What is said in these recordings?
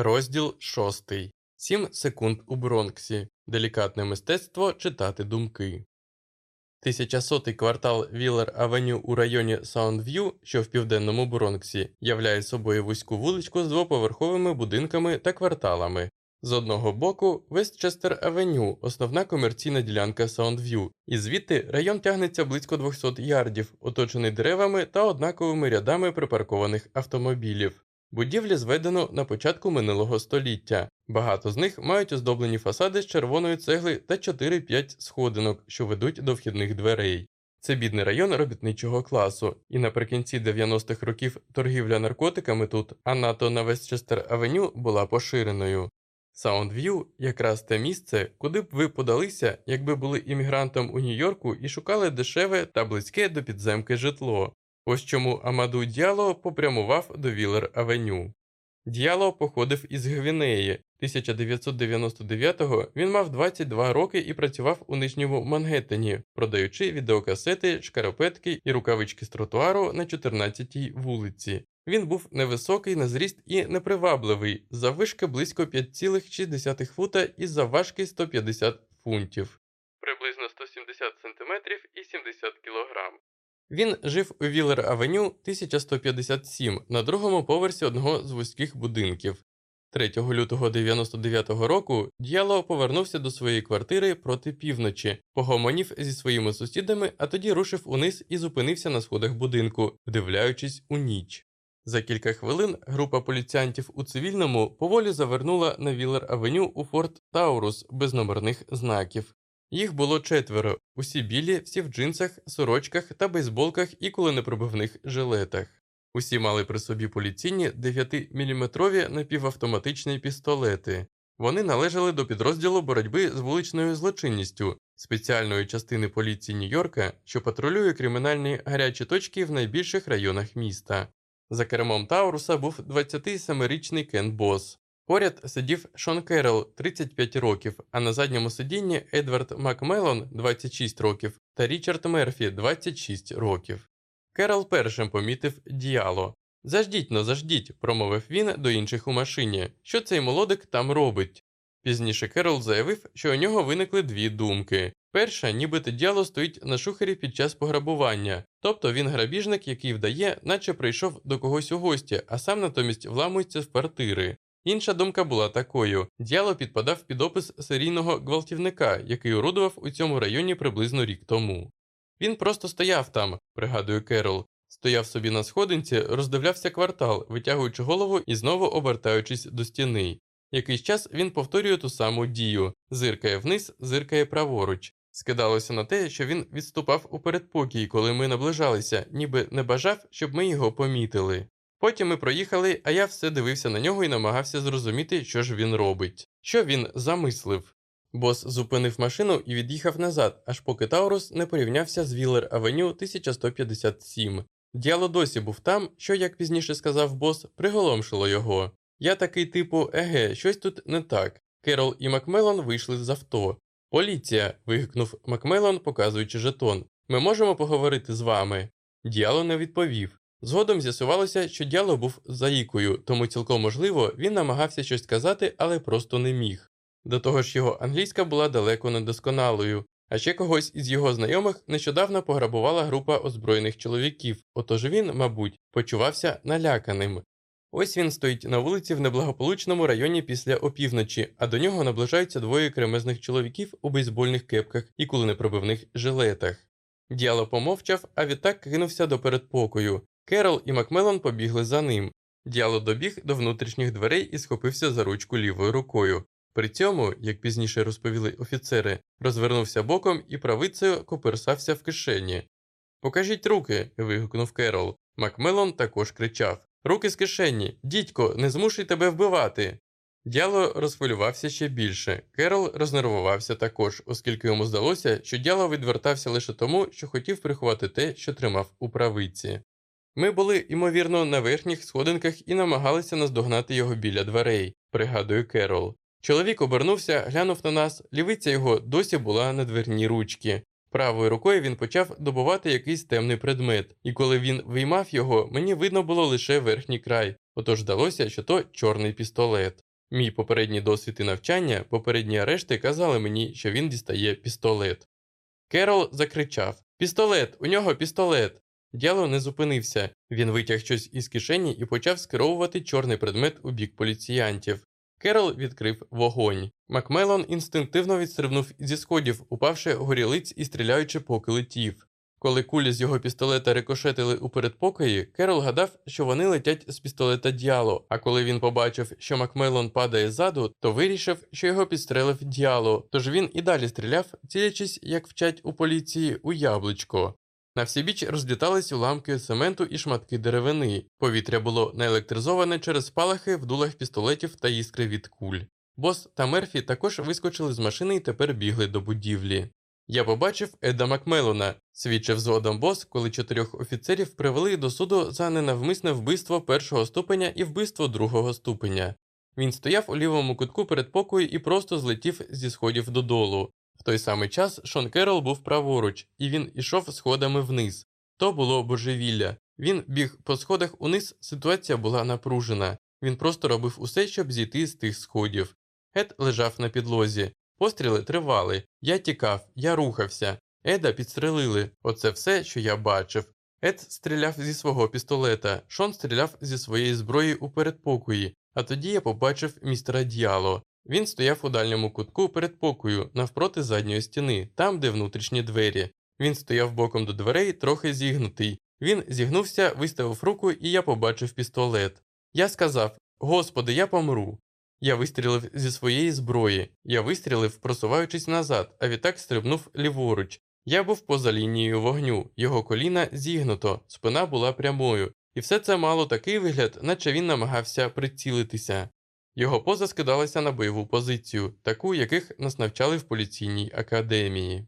Розділ 6. 7 секунд у Бронксі. Делікатне мистецтво читати думки. Тисячасотий квартал Віллер Авеню у районі Саундв'ю, що в південному Бронксі, являє собою вузьку вуличку з двоповерховими будинками та кварталами. З одного боку Вестчестер Авеню, основна комерційна ділянка Саундв'ю, і звідти район тягнеться близько 200 ярдів, оточений деревами та однаковими рядами припаркованих автомобілів. Будівлі зведено на початку минулого століття. Багато з них мають оздоблені фасади з червоної цегли та 4-5 сходинок, що ведуть до вхідних дверей. Це бідний район робітничого класу, і наприкінці 90-х років торгівля наркотиками тут, а НАТО на Вестчестер Авеню була поширеною. Саундв'ю якраз те місце, куди б ви подалися, якби були іммігрантом у Нью-Йорку і шукали дешеве та близьке до підземки житло. Ось чому Амаду Діало попрямував до Вілер Авеню. Діало походив із Гвінеї. 1999-го він мав 22 роки і працював у нижньому Мангеттені, продаючи відеокасети, шкарпетки і рукавички з тротуару на 14-й вулиці. Він був невисокий на зріст і непривабливий, заввишки близько 5,6 фута і завважки 150 фунтів, приблизно 170 см і 70 кг. Він жив у Віллер Авеню 1157 на другому поверсі одного з вузьких будинків. 3 лютого 99-го року Д'яло повернувся до своєї квартири проти півночі, погомонів зі своїми сусідами, а тоді рушив униз і зупинився на сходах будинку, вдивляючись у ніч. За кілька хвилин група поліціянтів у цивільному поволі завернула на Віллер Авеню у Форт Таурус без номерних знаків. Їх було четверо, усі білі, всі в джинсах, сорочках та бейсболках і куленепробивних жилетах. Усі мали при собі поліційні 9-мм напівавтоматичні пістолети. Вони належали до підрозділу боротьби з вуличною злочинністю, спеціальної частини поліції Нью-Йорка, що патрулює кримінальні гарячі точки в найбільших районах міста. За кермом Тауруса був 27-річний Кен Бос. Поряд сидів Шон Керрол 35 років, а на задньому сидінні Едвард Макмелон 26 років та Річард Мерфі 26 років. Керрол першим помітив діяло. Заждіть но, заждіть, промовив він до інших у машині, що цей молодик там робить. Пізніше Керол заявив, що у нього виникли дві думки. Перша, нібито діяло стоїть на шухері під час пограбування, тобто він грабіжник, який вдає, наче прийшов до когось у гості, а сам натомість вламується в квартири. Інша думка була такою: діяло підпадав під опис серійного гвалтівника, який орудував у цьому районі приблизно рік тому. Він просто стояв там, пригадує Керол, стояв собі на сходинці, роздивлявся квартал, витягуючи голову і знову обертаючись до стіни. Якийсь час він повторює ту саму дію, зиркає вниз, зиркає праворуч. Скидалося на те, що він відступав у передпокій, коли ми наближалися, ніби не бажав, щоб ми його помітили. Потім ми проїхали, а я все дивився на нього і намагався зрозуміти, що ж він робить, що він замислив. Бос зупинив машину і від'їхав назад, аж поки Таурус не порівнявся з Віллер Авеню 1157. Діало досі був там, що, як пізніше сказав бос, приголомшило його. Я такий типу, еге, щось тут не так. Керол і Макмелон вийшли з авто. Поліція. вигукнув Макмелон, показуючи жетон. Ми можемо поговорити з вами. Діало не відповів. Згодом з'ясувалося, що дяло був заїкою, тому цілком можливо він намагався щось сказати, але просто не міг. До того ж, його англійська була далеко недосконалою, а ще когось із його знайомих нещодавно пограбувала група озброєних чоловіків, отож він, мабуть, почувався наляканим. Ось він стоїть на вулиці в неблагополучному районі після опівночі, а до нього наближаються двоє кремезних чоловіків у бейсбольних кепках і куленепробивних жилетах. Діало помовчав, а відтак кинувся до передпокою. Керол і Макмелон побігли за ним. Діало добіг до внутрішніх дверей і схопився за ручку лівою рукою. При цьому, як пізніше розповіли офіцери, розвернувся боком і правицею коперсався в кишені. Покажіть руки. вигукнув Керол. Макмелон також кричав Руки з кишені, дідько, не змушуй тебе вбивати. Дяло розхвилювався ще більше. Керол рознервувався також, оскільки йому здалося, що дяло відвертався лише тому, що хотів приховати те, що тримав у правиці. Ми були, ймовірно, на верхніх сходинках і намагалися наздогнати його біля дверей, пригадує Керол. Чоловік обернувся, глянув на нас, лівиця його досі була на дверній ручці. Правою рукою він почав добувати якийсь темний предмет, і коли він виймав його, мені видно було лише верхній край, отож здалося, що то чорний пістолет. Мій попередній досвід і навчання, попередні арешти казали мені, що він дістає пістолет. Керол закричав Пістолет! У нього пістолет! Дяло не зупинився. Він витяг щось із кишені і почав скеровувати чорний предмет у бік поліціянтів. Керол відкрив вогонь. Макмелон інстинктивно відстрибнув зі сходів, упавши горілиць і стріляючи, поки летів. Коли кулі з його пістолета рикошетили у передпокої, Керол гадав, що вони летять з пістолета Діало, а коли він побачив, що Макмелон падає ззаду, то вирішив, що його підстрелив Діало, тож він і далі стріляв, цілячись, як вчать у поліції, у яблучко. На всі біч розлітались уламки цементу і шматки деревини. Повітря було наелектризоване через спалахи в дулах пістолетів та іскри від куль. Бос та Мерфі також вискочили з машини і тепер бігли до будівлі. Я побачив Еда Макмелона, свідчив згодом бос, коли чотирьох офіцерів привели до суду за ненавмисне вбивство першого ступеня і вбивство другого ступеня. Він стояв у лівому кутку передпокою і просто злетів зі сходів додолу. Той самий час Шон Керол був праворуч, і він ішов сходами вниз. То було божевілля. Він біг по сходах униз, ситуація була напружена. Він просто робив усе, щоб зійти з тих сходів. Ед лежав на підлозі. Постріли тривали. Я тікав, я рухався. Еда підстрелили. Оце все, що я бачив. Ед стріляв зі свого пістолета, Шон стріляв зі своєї зброї у передпокої, а тоді я побачив містера Діало. Він стояв у дальньому кутку передпокою, навпроти задньої стіни, там, де внутрішні двері. Він стояв боком до дверей, трохи зігнутий. Він зігнувся, виставив руку, і я побачив пістолет. Я сказав: Господи, я помру. Я вистрілив зі своєї зброї. Я вистрілив, просуваючись назад, а відтак стрибнув ліворуч. Я був поза лінією вогню, його коліна зігнуто, спина була прямою, і все це мало такий вигляд, наче він намагався прицілитися. Його поза скидалася на бойову позицію, таку, яких нас навчали в поліційній академії.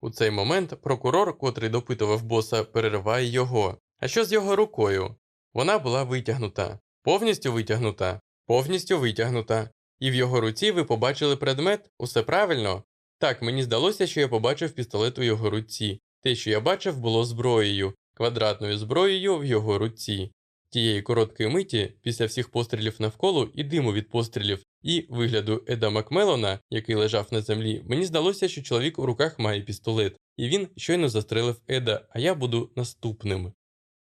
У цей момент прокурор, котрий допитував боса, перериває його. А що з його рукою? Вона була витягнута, повністю витягнута, повністю витягнута. І в його руці ви побачили предмет, усе правильно? Так, мені здалося, що я побачив пістолет у його руці. Те, що я бачив, було зброєю, квадратною зброєю в його руці. Тієї короткої миті, після всіх пострілів навколо і диму від пострілів, і вигляду Еда Макмелона, який лежав на землі, мені здалося, що чоловік у руках має пістолет, і він щойно застрелив Еда, а я буду наступним.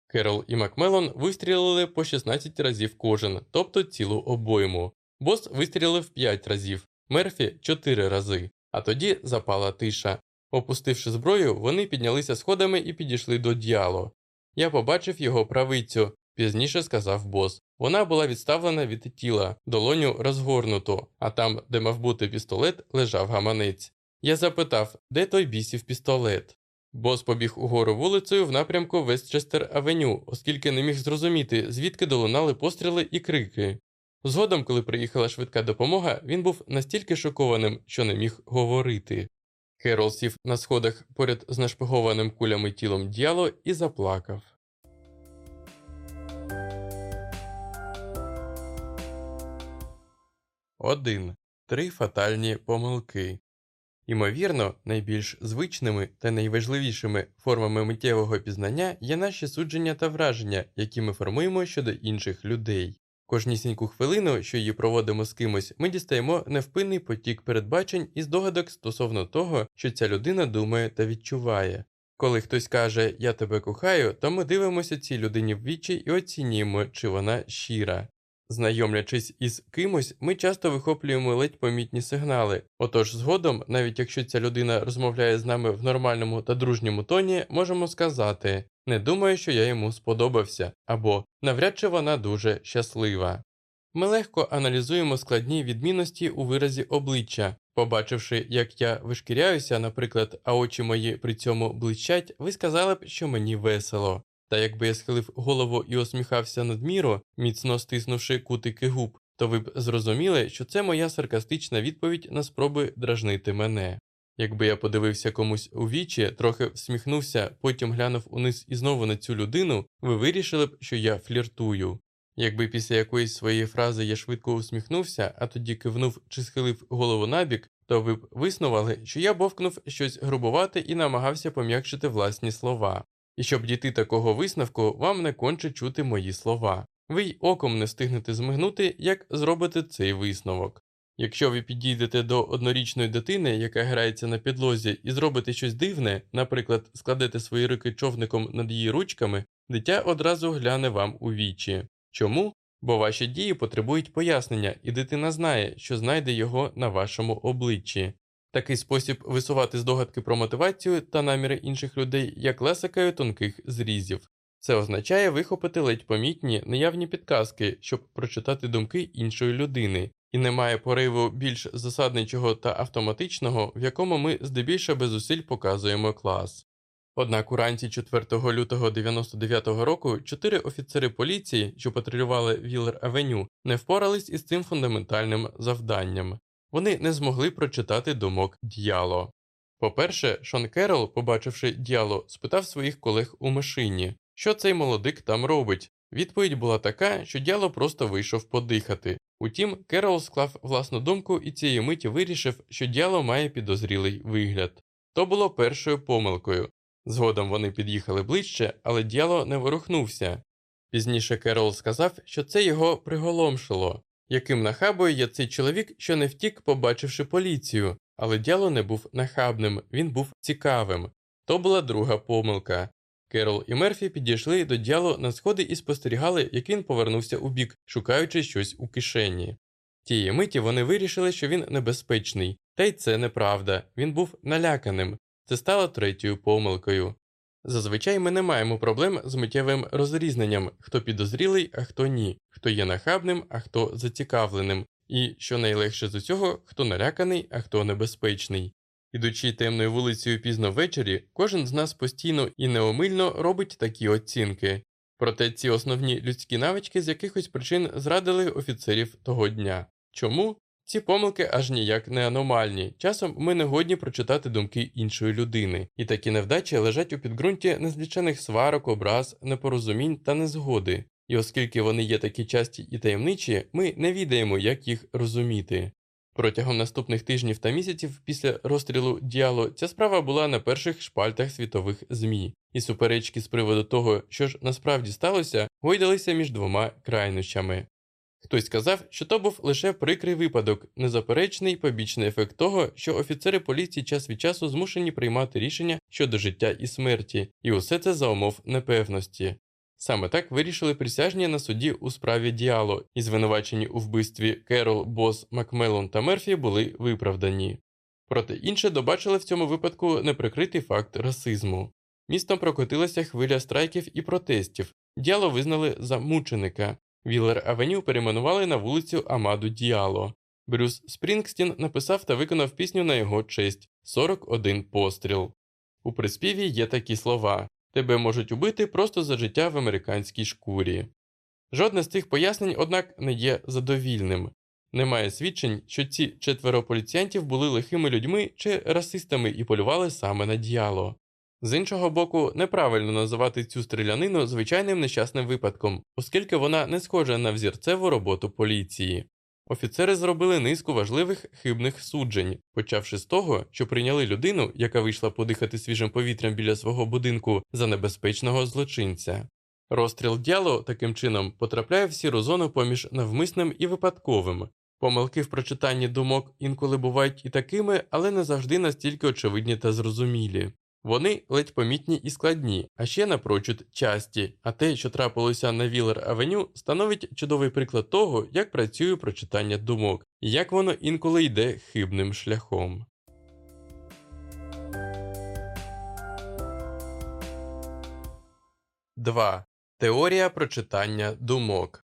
Керол і Макмелон вистрілили по 16 разів кожен, тобто цілу обойму. Бос вистрілив 5 разів, Мерфі 4 рази, а тоді запала тиша. Опустивши зброю, вони піднялися сходами і підійшли до діало. Я побачив його правицю, пізніше сказав бос. Вона була відставлена від тіла, долоню розгорнуто, а там, де мав бути пістолет, лежав гаманець. Я запитав, де той бісів пістолет. Бос побіг угору вулицею в напрямку Вестчестер Авеню, оскільки не міг зрозуміти, звідки долунали постріли і крики. Згодом, коли приїхала швидка допомога, він був настільки шокованим, що не міг говорити. Керол сів на сходах поряд з нашпигованим кулями тілом діяло і заплакав. Один. Три фатальні помилки. Імовірно, найбільш звичними та найважливішими формами миттєвого пізнання є наші судження та враження, які ми формуємо щодо інших людей. Кожнісіньку хвилину, що її проводимо з кимось, ми дістаємо невпинний потік передбачень і здогадок стосовно того, що ця людина думає та відчуває. Коли хтось каже Я тебе кохаю, то ми дивимося цій людині в вічі і оцінюємо, чи вона щира. Знайомлячись із кимось, ми часто вихоплюємо ледь помітні сигнали. Отож, згодом, навіть якщо ця людина розмовляє з нами в нормальному та дружньому тоні, можемо сказати не думаю, що я йому сподобався, або навряд чи вона дуже щаслива. Ми легко аналізуємо складні відмінності у виразі обличчя. Побачивши, як я вишкіряюся, наприклад, а очі мої при цьому блищать, ви сказали б, що мені весело. Та якби я схилив голову і усміхався надміру, міцно стиснувши кутики губ, то ви б зрозуміли, що це моя саркастична відповідь на спроби дражнити мене. Якби я подивився комусь у вічі, трохи всміхнувся, потім глянув униз і знову на цю людину, ви вирішили б, що я фліртую. Якби після якоїсь своєї фрази я швидко усміхнувся, а тоді кивнув чи схилив голову набік, то ви б виснували, що я бовкнув щось грубувати і намагався пом'якшити власні слова. І щоб дійти такого висновку, вам не конче чути мої слова. ви й оком не встигнете змигнути, як зробите цей висновок. Якщо ви підійдете до однорічної дитини, яка грається на підлозі, і зробите щось дивне, наприклад, складете свої руки човником над її ручками, дитя одразу гляне вам у вічі. Чому? Бо ваші дії потребують пояснення, і дитина знає, що знайде його на вашому обличчі. Такий спосіб висувати здогадки про мотивацію та наміри інших людей як лесикою тонких зрізів. Це означає вихопити ледь помітні неявні підказки, щоб прочитати думки іншої людини, і немає пориву більш засадничого та автоматичного, в якому ми здебільшого без зусиль показуємо клас. Однак уранці 4 лютого 99-го року чотири офіцери поліції, що патрулювали Віллер Авеню, не впорались із цим фундаментальним завданням. Вони не змогли прочитати думок діяло. По-перше, Шон Керол, побачивши діяло, спитав своїх колег у машині, що цей молодик там робить. Відповідь була така, що діяло просто вийшов подихати. Утім, Керол склав власну думку і цієї миті вирішив, що діяло має підозрілий вигляд. То було першою помилкою. Згодом вони під'їхали ближче, але діяло не ворухнувся. Пізніше Керол сказав, що це його приголомшило. Яким нахабою є цей чоловік, що не втік, побачивши поліцію, але дяло не був нахабним, він був цікавим. То була друга помилка. Керол і Мерфі підійшли до дяло на сходи і спостерігали, як він повернувся у бік, шукаючи щось у кишені. Тієї миті вони вирішили, що він небезпечний, та й це неправда, він був наляканим. Це стало третьою помилкою. Зазвичай ми не маємо проблем з миттєвим розрізненням, хто підозрілий, а хто ні, хто є нахабним, а хто зацікавленим, і, що найлегше з усього, хто наляканий, а хто небезпечний. Ідучи темною вулицею пізно ввечері, кожен з нас постійно і неомильно робить такі оцінки. Проте ці основні людські навички з якихось причин зрадили офіцерів того дня. Чому? Ці помилки аж ніяк не аномальні. Часом ми не годні прочитати думки іншої людини, і такі невдачі лежать у підґрунті незлічених сварок, образ, непорозумінь та незгоди. І оскільки вони є такі часті і таємничі, ми не відаємо, як їх розуміти. Протягом наступних тижнів та місяців після розстрілу діало ця справа була на перших шпальтах світових ЗМІ, і суперечки з приводу того, що ж насправді сталося, гойдалися між двома крайнощами. Хтось сказав, що то був лише прикрий випадок, незаперечний побічний ефект того, що офіцери поліції час від часу змушені приймати рішення щодо життя і смерті, і усе це за умов непевності. Саме так вирішили присяжні на суді у справі діало, і звинувачені у вбивстві Керол, Бос, Макмелон та Мерфі були виправдані. Проте інше добачили в цьому випадку неприкритий факт расизму. Містом прокотилася хвиля страйків і протестів, діало визнали за мученика, Віллер Авеню перейменували на вулицю Амаду Діало. Брюс Спрінгстін написав та виконав пісню на його честь 41 постріл. У приспіві є такі слова Тебе можуть убити просто за життя в американській шкурі. Жодне з цих пояснень, однак, не є задовільним. Немає свідчень, що ці четверо поліціянтів були лихими людьми чи расистами і полювали саме на діяло. З іншого боку, неправильно називати цю стрілянину звичайним нещасним випадком, оскільки вона не схожа на взірцеву роботу поліції. Офіцери зробили низку важливих хибних суджень, почавши з того, що прийняли людину, яка вийшла подихати свіжим повітрям біля свого будинку за небезпечного злочинця. Розстріл дяло таким чином потрапляє в сіру зону поміж навмисним і випадковим. Помилки в прочитанні думок інколи бувають і такими, але не завжди настільки очевидні та зрозумілі. Вони ледь помітні і складні, а ще напрочуд часті, а те, що трапилося на Вілер Авеню, становить чудовий приклад того, як працює прочитання думок і як воно інколи йде хибним шляхом. Два. Теорія прочитання думок.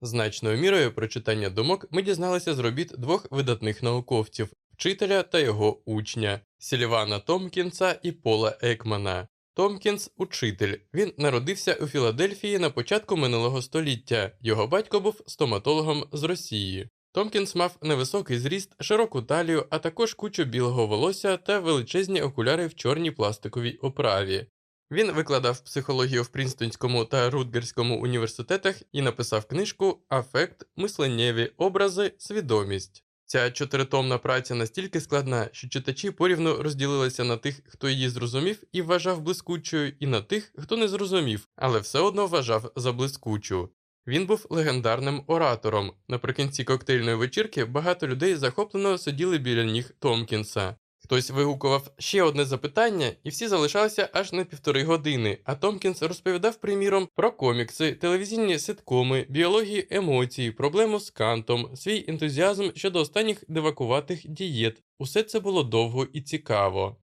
Значною мірою прочитання думок ми дізналися з робіт двох видатних науковців вчителя та його учня Сільвана Томкінса і Пола Екмана. Томкінс учитель. Він народився у Філадельфії на початку минулого століття. Його батько був стоматологом з Росії. Томкінс мав невисокий зріст, широку талію, а також кучу білого волосся та величезні окуляри в чорній пластиковій оправі. Він викладав психологію в Прінстонському та Рутгерському університетах і написав книжку Афект, мисленнєві образи, свідомість. Ця чотиритомна праця настільки складна, що читачі порівну розділилися на тих, хто її зрозумів і вважав блискучою, і на тих, хто не зрозумів, але все одно вважав за блискучу. Він був легендарним оратором. Наприкінці коктейльної вечірки багато людей захоплено сиділи біля ніг Томкінса. Хтось вигукував ще одне запитання, і всі залишалися аж на півтори години. А Томкінс розповідав, приміром, про комікси, телевізійні ситкоми, біологію емоцій, проблему з кантом, свій ентузіазм щодо останніх дивакуватих дієт. Усе це було довго і цікаво.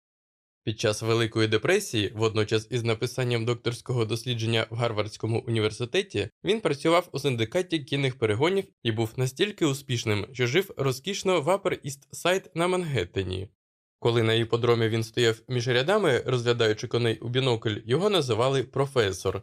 Під час Великої депресії, водночас із написанням докторського дослідження в Гарвардському університеті, він працював у синдикаті кінних перегонів і був настільки успішним, що жив розкішно в Upper East Side на Мангеттені. Коли на іподромі він стояв між рядами, розглядаючи коней у бінокль, його називали професор.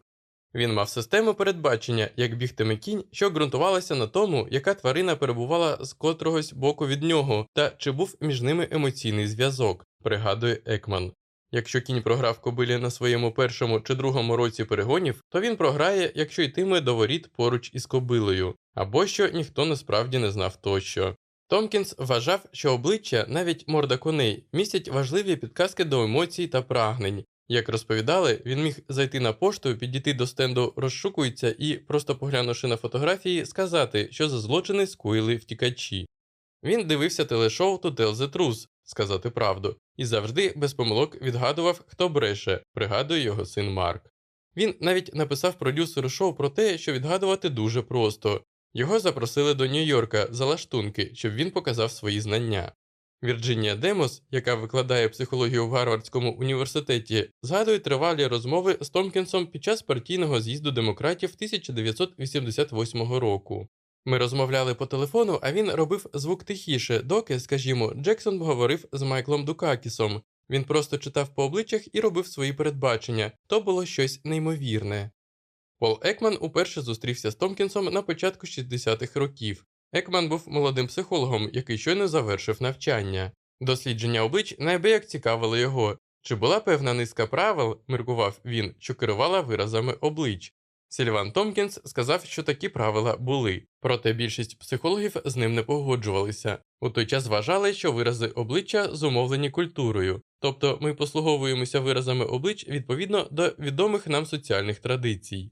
Він мав систему передбачення, як бігтиме кінь, що ґрунтувалася на тому, яка тварина перебувала з котрогось боку від нього, та чи був між ними емоційний зв'язок, пригадує Екман. Якщо кінь програв кобилі на своєму першому чи другому році перегонів, то він програє, якщо йтиме до воріт поруч із кобилою, або що ніхто насправді не знав тощо. Томкінс вважав, що обличчя, навіть морда коней, містять важливі підказки до емоцій та прагнень. Як розповідали, він міг зайти на пошту, підійти до стенду розшукується і, просто поглянувши на фотографії, сказати, що за злочини скоїли втікачі. Він дивився телешоу «To tell the truth», сказати правду, і завжди без помилок відгадував, хто бреше, пригадує його син Марк. Він навіть написав продюсеру шоу про те, що відгадувати дуже просто. Його запросили до Нью-Йорка за лаштунки, щоб він показав свої знання. Вірджинія Демос, яка викладає психологію в Гарвардському університеті, згадує тривалі розмови з Томкінсом під час партійного з'їзду демократів 1988 року. Ми розмовляли по телефону, а він робив звук тихіше, доки, скажімо, Джексон говорив з Майклом Дукакісом. Він просто читав по обличчях і робив свої передбачення то було щось неймовірне. Пол Екман уперше зустрівся з Томкінсом на початку 60-х років. Екман був молодим психологом, який щойно завершив навчання. Дослідження облич найбияк цікавили його. Чи була певна низка правил, міркував він, що керувала виразами облич. Сільван Томкінс сказав, що такі правила були, проте більшість психологів з ним не погоджувалися. У той час вважали, що вирази обличчя зумовлені культурою, тобто ми послуговуємося виразами облич відповідно до відомих нам соціальних традицій.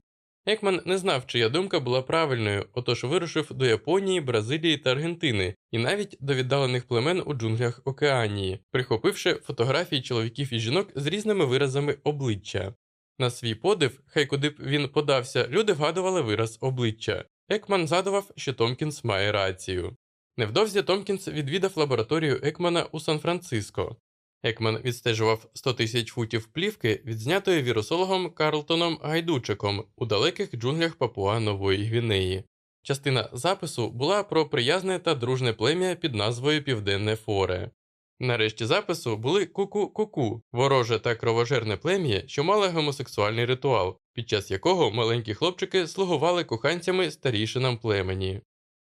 Екман не знав, чия думка була правильною, отож вирушив до Японії, Бразилії та Аргентини і навіть до віддалених племен у джунглях Океанії, прихопивши фотографії чоловіків і жінок з різними виразами обличчя. На свій подив, хай куди б він подався, люди вгадували вираз обличчя. Екман згадував, що Томкінс має рацію. Невдовзі Томкінс відвідав лабораторію Екмана у Сан-Франциско. Екман відстежував 100 тисяч футів плівки, відзнятої вірусологом Карлтоном Гайдушеком у далеких джунглях Папуа Нової Гвінеї. Частина запису була про приязне та дружне плем'я під назвою Південне Форе. На решті запису були ку-ку-ку-ку, вороже та кровожерне плем'я, що мали гомосексуальний ритуал, під час якого маленькі хлопчики слугували коханцями старішинам племені.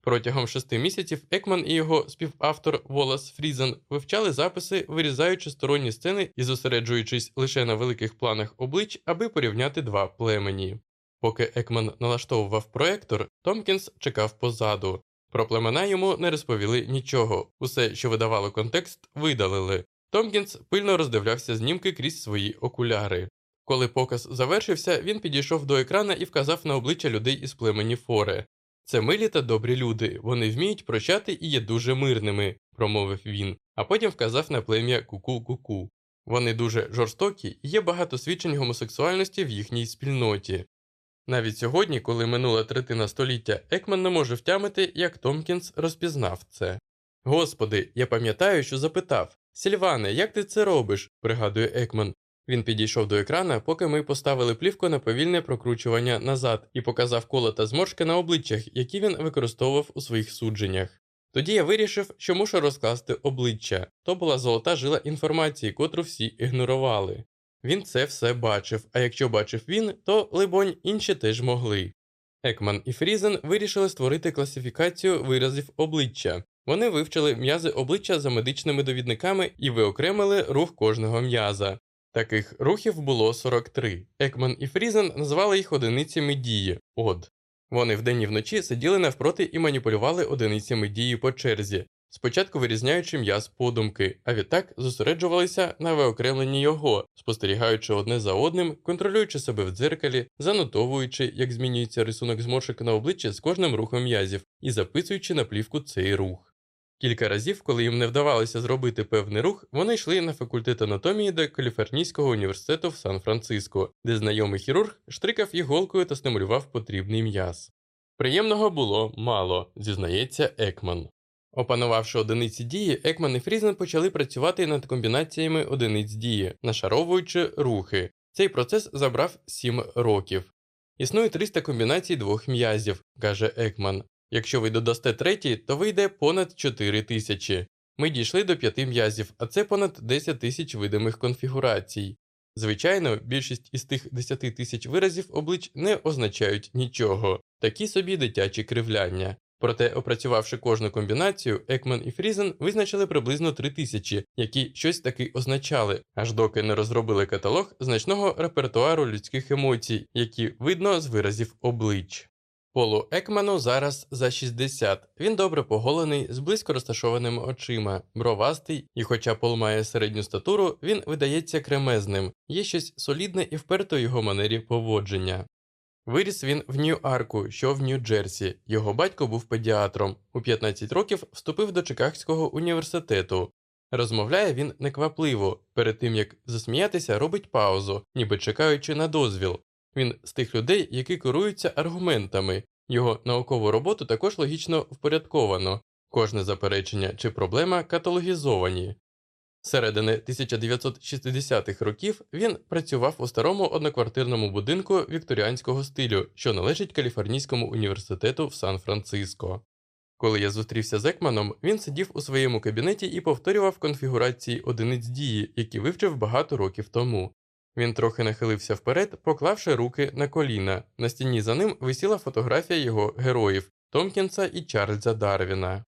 Протягом шести місяців Екман і його співавтор Волас Фрізен вивчали записи, вирізаючи сторонні сцени і зосереджуючись лише на великих планах облич, аби порівняти два племені. Поки Екман налаштовував проектор, Томкінс чекав позаду. Про племена йому не розповіли нічого, усе, що видавало контекст, видалили. Томкінс пильно роздивлявся знімки крізь свої окуляри. Коли показ завершився, він підійшов до екрана і вказав на обличчя людей із племені Форе. Це милі та добрі люди, вони вміють прощати і є дуже мирними, промовив він, а потім вказав на плем'я Куку-Куку. Вони дуже жорстокі і є багато свідчень гомосексуальності в їхній спільноті. Навіть сьогодні, коли минула третина століття, Екман не може втямити, як Томкінс розпізнав це. Господи, я пам'ятаю, що запитав Сільване, як ти це робиш? пригадує Екман. Він підійшов до екрана, поки ми поставили плівку на повільне прокручування назад і показав коло та зморшки на обличчях, які він використовував у своїх судженнях. Тоді я вирішив, що мушу розкласти обличчя то була золота жила інформації, котру всі ігнорували. Він це все бачив, а якщо бачив він, то, либонь, інші теж могли. Екман і Фрізен вирішили створити класифікацію виразів обличчя. Вони вивчили м'язи обличчя за медичними довідниками і виокремили рух кожного м'яза. Таких рухів було 43. Екман і Фрізен назвали їх одиницями дії од. Вони вдень і вночі сиділи навпроти і маніпулювали одиницями дії по черзі. спочатку вирізняючи м'яз подумки, а відтак зосереджувалися на виокремленні його, спостерігаючи одне за одним, контролюючи себе в дзеркалі, занотовуючи, як змінюється рисунок зморшок на обличчі з кожним рухом м'язів, і записуючи на плівку цей рух. Кілька разів, коли їм не вдавалося зробити певний рух, вони йшли на факультет анатомії до Каліфорнійського університету в Сан-Франциско, де знайомий хірург штрикав іголкою та стимулював потрібний м'яз. Приємного було мало, зізнається Екман. Опанувавши одиниці дії, Екман і Фрізен почали працювати над комбінаціями одиниць дії, нашаровуючи рухи. Цей процес забрав 7 років. Існує 300 комбінацій двох м'язів, каже Екман. Якщо ви додасте третій, то вийде понад 4 тисячі. Ми дійшли до п'яти м'язів, а це понад 10 тисяч видимих конфігурацій. Звичайно, більшість із тих 10 тисяч виразів облич не означають нічого, такі собі дитячі кривляння. Проте, опрацювавши кожну комбінацію, Екман і Фрізен визначили приблизно 3 тисячі, які щось таки означали, аж доки не розробили каталог значного репертуару людських емоцій, які видно з виразів облич. Полу Екману зараз за 60. Він добре поголений, з близько розташованими очима, бровастий, і, хоча Пол має середню статуру, він видається кремезним, є щось солідне і вперто в його манері поводження. Виріс він в Нью-Арку, що в Нью-Джерсі. Його батько був педіатром. У 15 років вступив до Чикагського університету. Розмовляє він неквапливо, перед тим як засміятися, робить паузу, ніби чекаючи на дозвіл. Він з тих людей, які керуються аргументами. Його наукову роботу також логічно впорядковано, кожне заперечення чи проблема каталогізовані. Середини 1960-х років він працював у старому одноквартирному будинку вікторіанського стилю, що належить Каліфорнійському університету в Сан-Франциско. Коли я зустрівся з Екманом, він сидів у своєму кабінеті і повторював конфігурації одиниць дії, які вивчив багато років тому. Він трохи нахилився вперед, поклавши руки на коліна. На стіні за ним висіла фотографія його героїв Томкінса і Чарльза Дарвіна.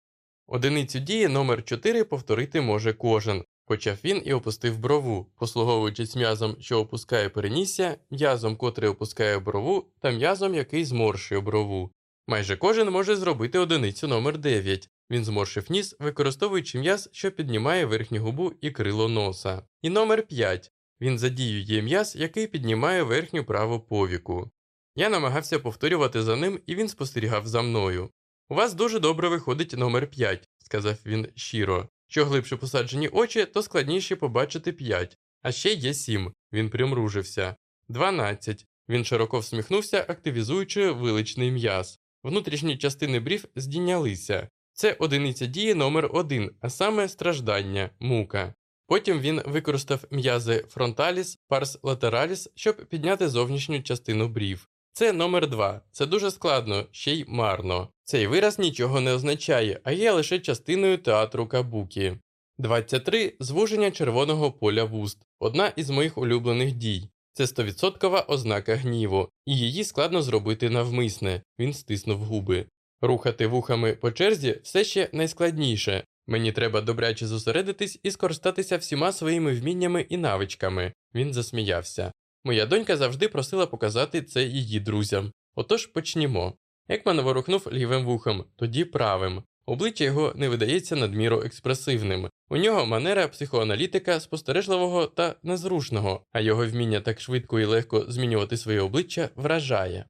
Одиницю дії номер 4 повторити може кожен, почав він і опустив брову, послуговуючись м'язом, що опускає перенісся, м'язом, котрий опускає брову, та м'язом, який зморшує брову. Майже кожен може зробити одиницю номер 9 Він зморшив ніс, використовуючи м'яз, що піднімає верхню губу і крило носа. І номер 5 він задіює м'яз, який піднімає верхню праву повіку. Я намагався повторювати за ним, і він спостерігав за мною. У вас дуже добре виходить номер 5, сказав він щиро. Що глибше посаджені очі, то складніше побачити 5. А ще є 7. Він примружився. 12. Він широко всміхнувся, активізуючи виличний м'яз. Внутрішні частини брів здійнялися. Це одиниця дії номер 1 а саме страждання, мука. Потім він використав м'язи фронталіс, парс латераліс, щоб підняти зовнішню частину брів. Це номер 2 Це дуже складно, ще й марно. Цей вираз нічого не означає, а є лише частиною театру кабукі. 23. Звуження червоного поля вуст одна із моїх улюблених дій. Це 100% ознака гніву, і її складно зробити навмисне. Він стиснув губи. Рухати вухами по черзі все ще найскладніше. Мені треба добряче зосередитись і скористатися всіма своїми вміннями і навичками. Він засміявся. Моя донька завжди просила показати це її друзям. Отож почнімо. Екман ворухнув лівим вухом, тоді правим. Обличчя його не видається надміру експресивним. У нього манера психоаналітика спостережливого та незрушного, а його вміння так швидко і легко змінювати своє обличчя вражає.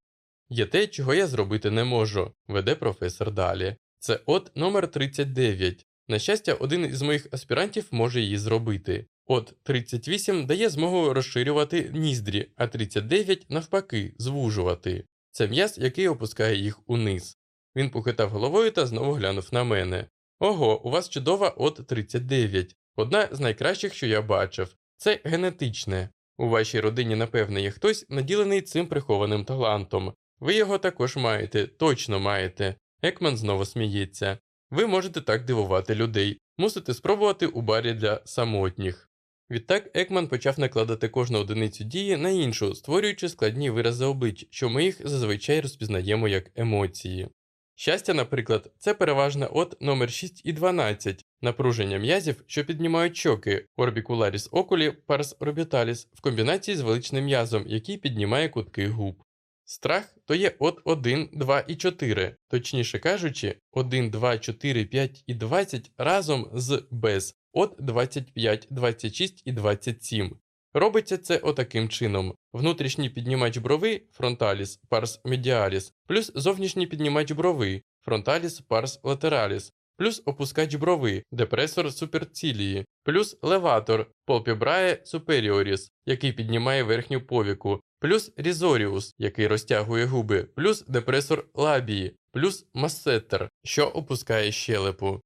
Є те, чого я зробити не можу, веде професор далі. Це от номер 39. На щастя, один із моїх аспірантів може її зробити. От 38 дає змогу розширювати ніздрі, а 39 навпаки звужувати. Це м'яз, який опускає їх униз. Він похитав головою та знову глянув на мене. Ого, у вас чудова от 39, одна з найкращих, що я бачив. Це генетичне. У вашій родині, напевне, є хтось наділений цим прихованим талантом. Ви його також маєте, точно маєте. Екман знову сміється. Ви можете так дивувати людей, мусите спробувати у барі для самотніх. Відтак Екман почав накладати кожну одиницю дії на іншу, створюючи складні вирази облич, що ми їх зазвичай розпізнаємо як емоції. Щастя, наприклад, це переважно от номер 6 і 12, напруження м'язів, що піднімають щоки, орбікуларіс окулі, парс орбіталіс в комбінації з величним м'язом, який піднімає кутки губ. Страх то є от 1, 2 і 4, точніше кажучи, 1, 2, 4, 5 і 20 разом з без. От 25, 26 і 27. Робиться це отаким чином: внутрішній піднімач брови фронталіс парс медіаліс, плюс зовнішній піднімач брови фронталіс парс латераліс, плюс опускач брови депресор суперцілії, плюс леватор полпібрає суперіоріс, який піднімає верхню повіку, плюс різоріус, який розтягує губи, плюс депресор лабії, плюс масеттер, що опускає щелепу.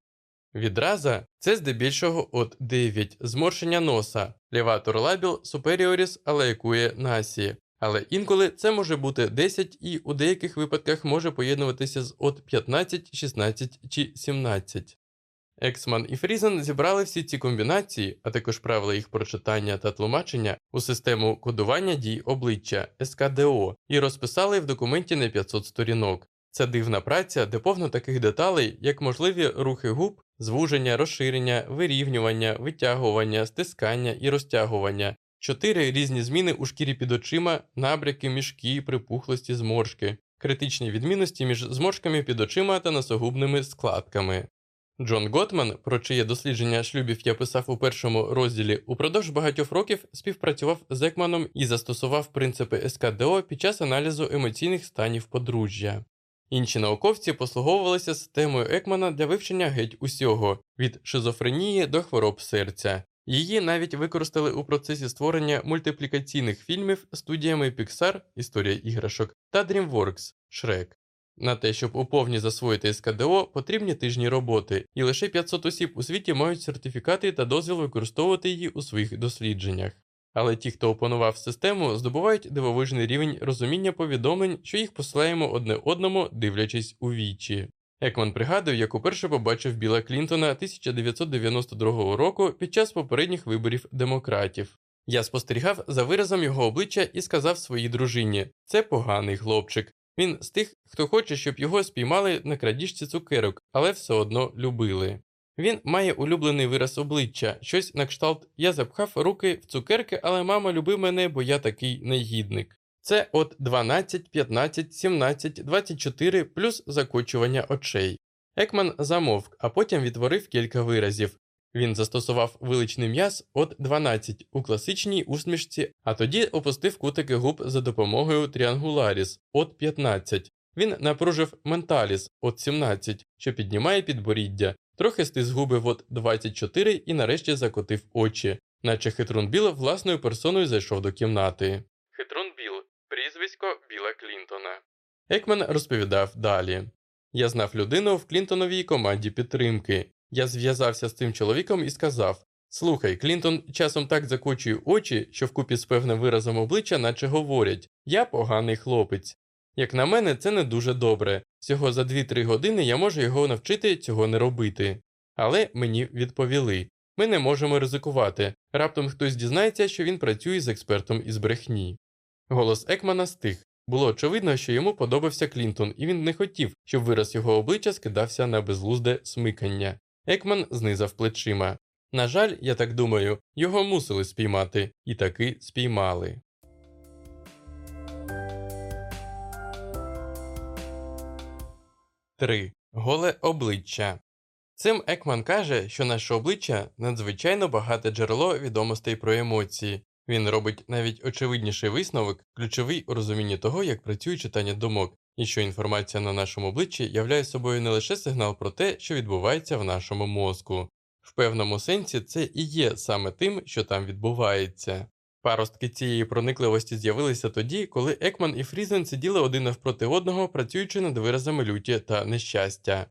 Відраза це здебільшого от 9 зморшення носа, ліватор лабіл суперіоріс алейкує насі. Але інколи це може бути 10 і у деяких випадках може поєднуватися з от 15, 16 чи 17. Ексман і Фрізен зібрали всі ці комбінації, а також правила їх прочитання та тлумачення у систему кодування дій обличчя СКДО і розписали в документі на 500 сторінок. Це дивна праця, де повно таких деталей, як можливі рухи губ, звуження, розширення, вирівнювання, витягування, стискання і розтягування, чотири різні зміни у шкірі під очима, набряки, мішки, припухлості, зморшки, критичні відмінності між зморшками під очима та носогубними складками. Джон Готман, про чиє дослідження шлюбів я писав у першому розділі, упродовж багатьох років співпрацював з Екманом і застосував принципи СКДО під час аналізу емоційних станів подружжя. Інші науковці послуговувалися системою Екмана для вивчення геть усього від шизофренії до хвороб серця. Її навіть використали у процесі створення мультиплікаційних фільмів студіями Pixar Історія іграшок та DreamWorks Шрек. На те, щоб уповні засвоїти СКДО, потрібні тижні роботи, і лише 500 осіб у світі мають сертифікати та дозвіл використовувати її у своїх дослідженнях. Але ті, хто опанував систему, здобувають дивовижний рівень розуміння повідомлень, що їх посилаємо одне одному, дивлячись у вічі. Екман пригадує, як уперше побачив Біла Клінтона 1992 року під час попередніх виборів демократів. Я спостерігав за виразом його обличчя і сказав своїй дружині: це поганий хлопчик. Він з тих, хто хоче, щоб його спіймали на крадіжці цукерок, але все одно любили. Він має улюблений вираз обличчя, щось на кшталт я запхав руки в цукерки, але мама любив мене, бо я такий негідник. Це от 12, 15, 17, 24 плюс закочування очей. Екман замовк, а потім відтворив кілька виразів. Він застосував виличний м'яз от 12 у класичній усмішці, а тоді опустив кутики губ за допомогою тріангуларіс от 15. Він напружив менталіс от 17, що піднімає підборіддя, трохи стис губи от 24 і нарешті закотив очі, наче хитрун Біл власною персоною зайшов до кімнати. Прізвисько Біла Клінтона. Екмен розповідав далі. Я знав людину в Клінтоновій команді підтримки. Я зв'язався з цим чоловіком і сказав: Слухай, Клінтон часом так закочує очі, що вкупі з певним виразом обличчя, наче говорять: Я поганий хлопець. Як на мене, це не дуже добре. Всього за 2-3 години я можу його навчити цього не робити. Але мені відповіли: ми не можемо ризикувати. Раптом хтось дізнається, що він працює з експертом із брехні. Голос Екмана стих. Було очевидно, що йому подобався Клінтон, і він не хотів, щоб вираз його обличчя скидався на безглузде смикання. Екман знизав плечима. На жаль, я так думаю, його мусили спіймати, і таки спіймали. Три. Голе обличчя. Цим Екман каже, що наше обличчя надзвичайно багате джерело відомостей про емоції. Він робить навіть очевидніший висновок, ключовий у розумінні того, як працює читання думок, і що інформація на нашому обличчі являє собою не лише сигнал про те, що відбувається в нашому мозку. В певному сенсі це і є саме тим, що там відбувається. Паростки цієї проникливості з'явилися тоді, коли Екман і Фрізен сиділи один навпроти одного, працюючи над виразами люті та нещастя.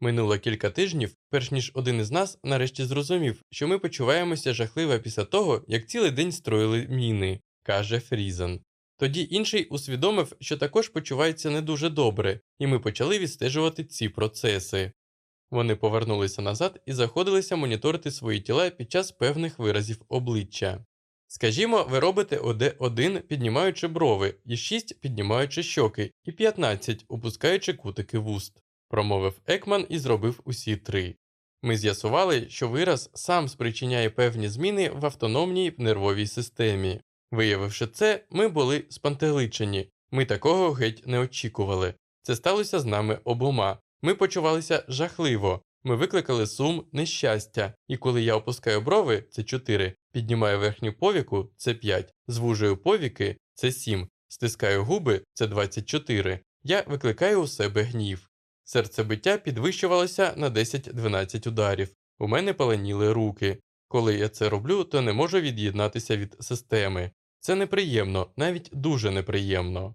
Минуло кілька тижнів, перш ніж один із нас нарешті зрозумів, що ми почуваємося жахливо після того, як цілий день строїли міни, каже Фрізен. Тоді інший усвідомив, що також почувається не дуже добре, і ми почали відстежувати ці процеси. Вони повернулися назад і заходилися моніторити свої тіла під час певних виразів обличчя. Скажімо, ви робите ОД1, піднімаючи брови, і 6 піднімаючи щоки, і 15 опускаючи кутики вуст, промовив Екман і зробив усі три. Ми з'ясували, що вираз сам спричиняє певні зміни в автономній нервовій системі. Виявивши це, ми були спантеличені. Ми такого геть не очікували. Це сталося з нами обома. Ми почувалися жахливо. Ми викликали сум, нещастя, і коли я опускаю брови, це 4, піднімаю верхню повіку, це 5, звужую повіки, це 7, стискаю губи, це 24. Я викликаю у себе гнів. Серцебиття підвищувалося на 10-12 ударів. У мене паленіли руки. Коли я це роблю, то не можу від'єднатися від системи. Це неприємно, навіть дуже неприємно.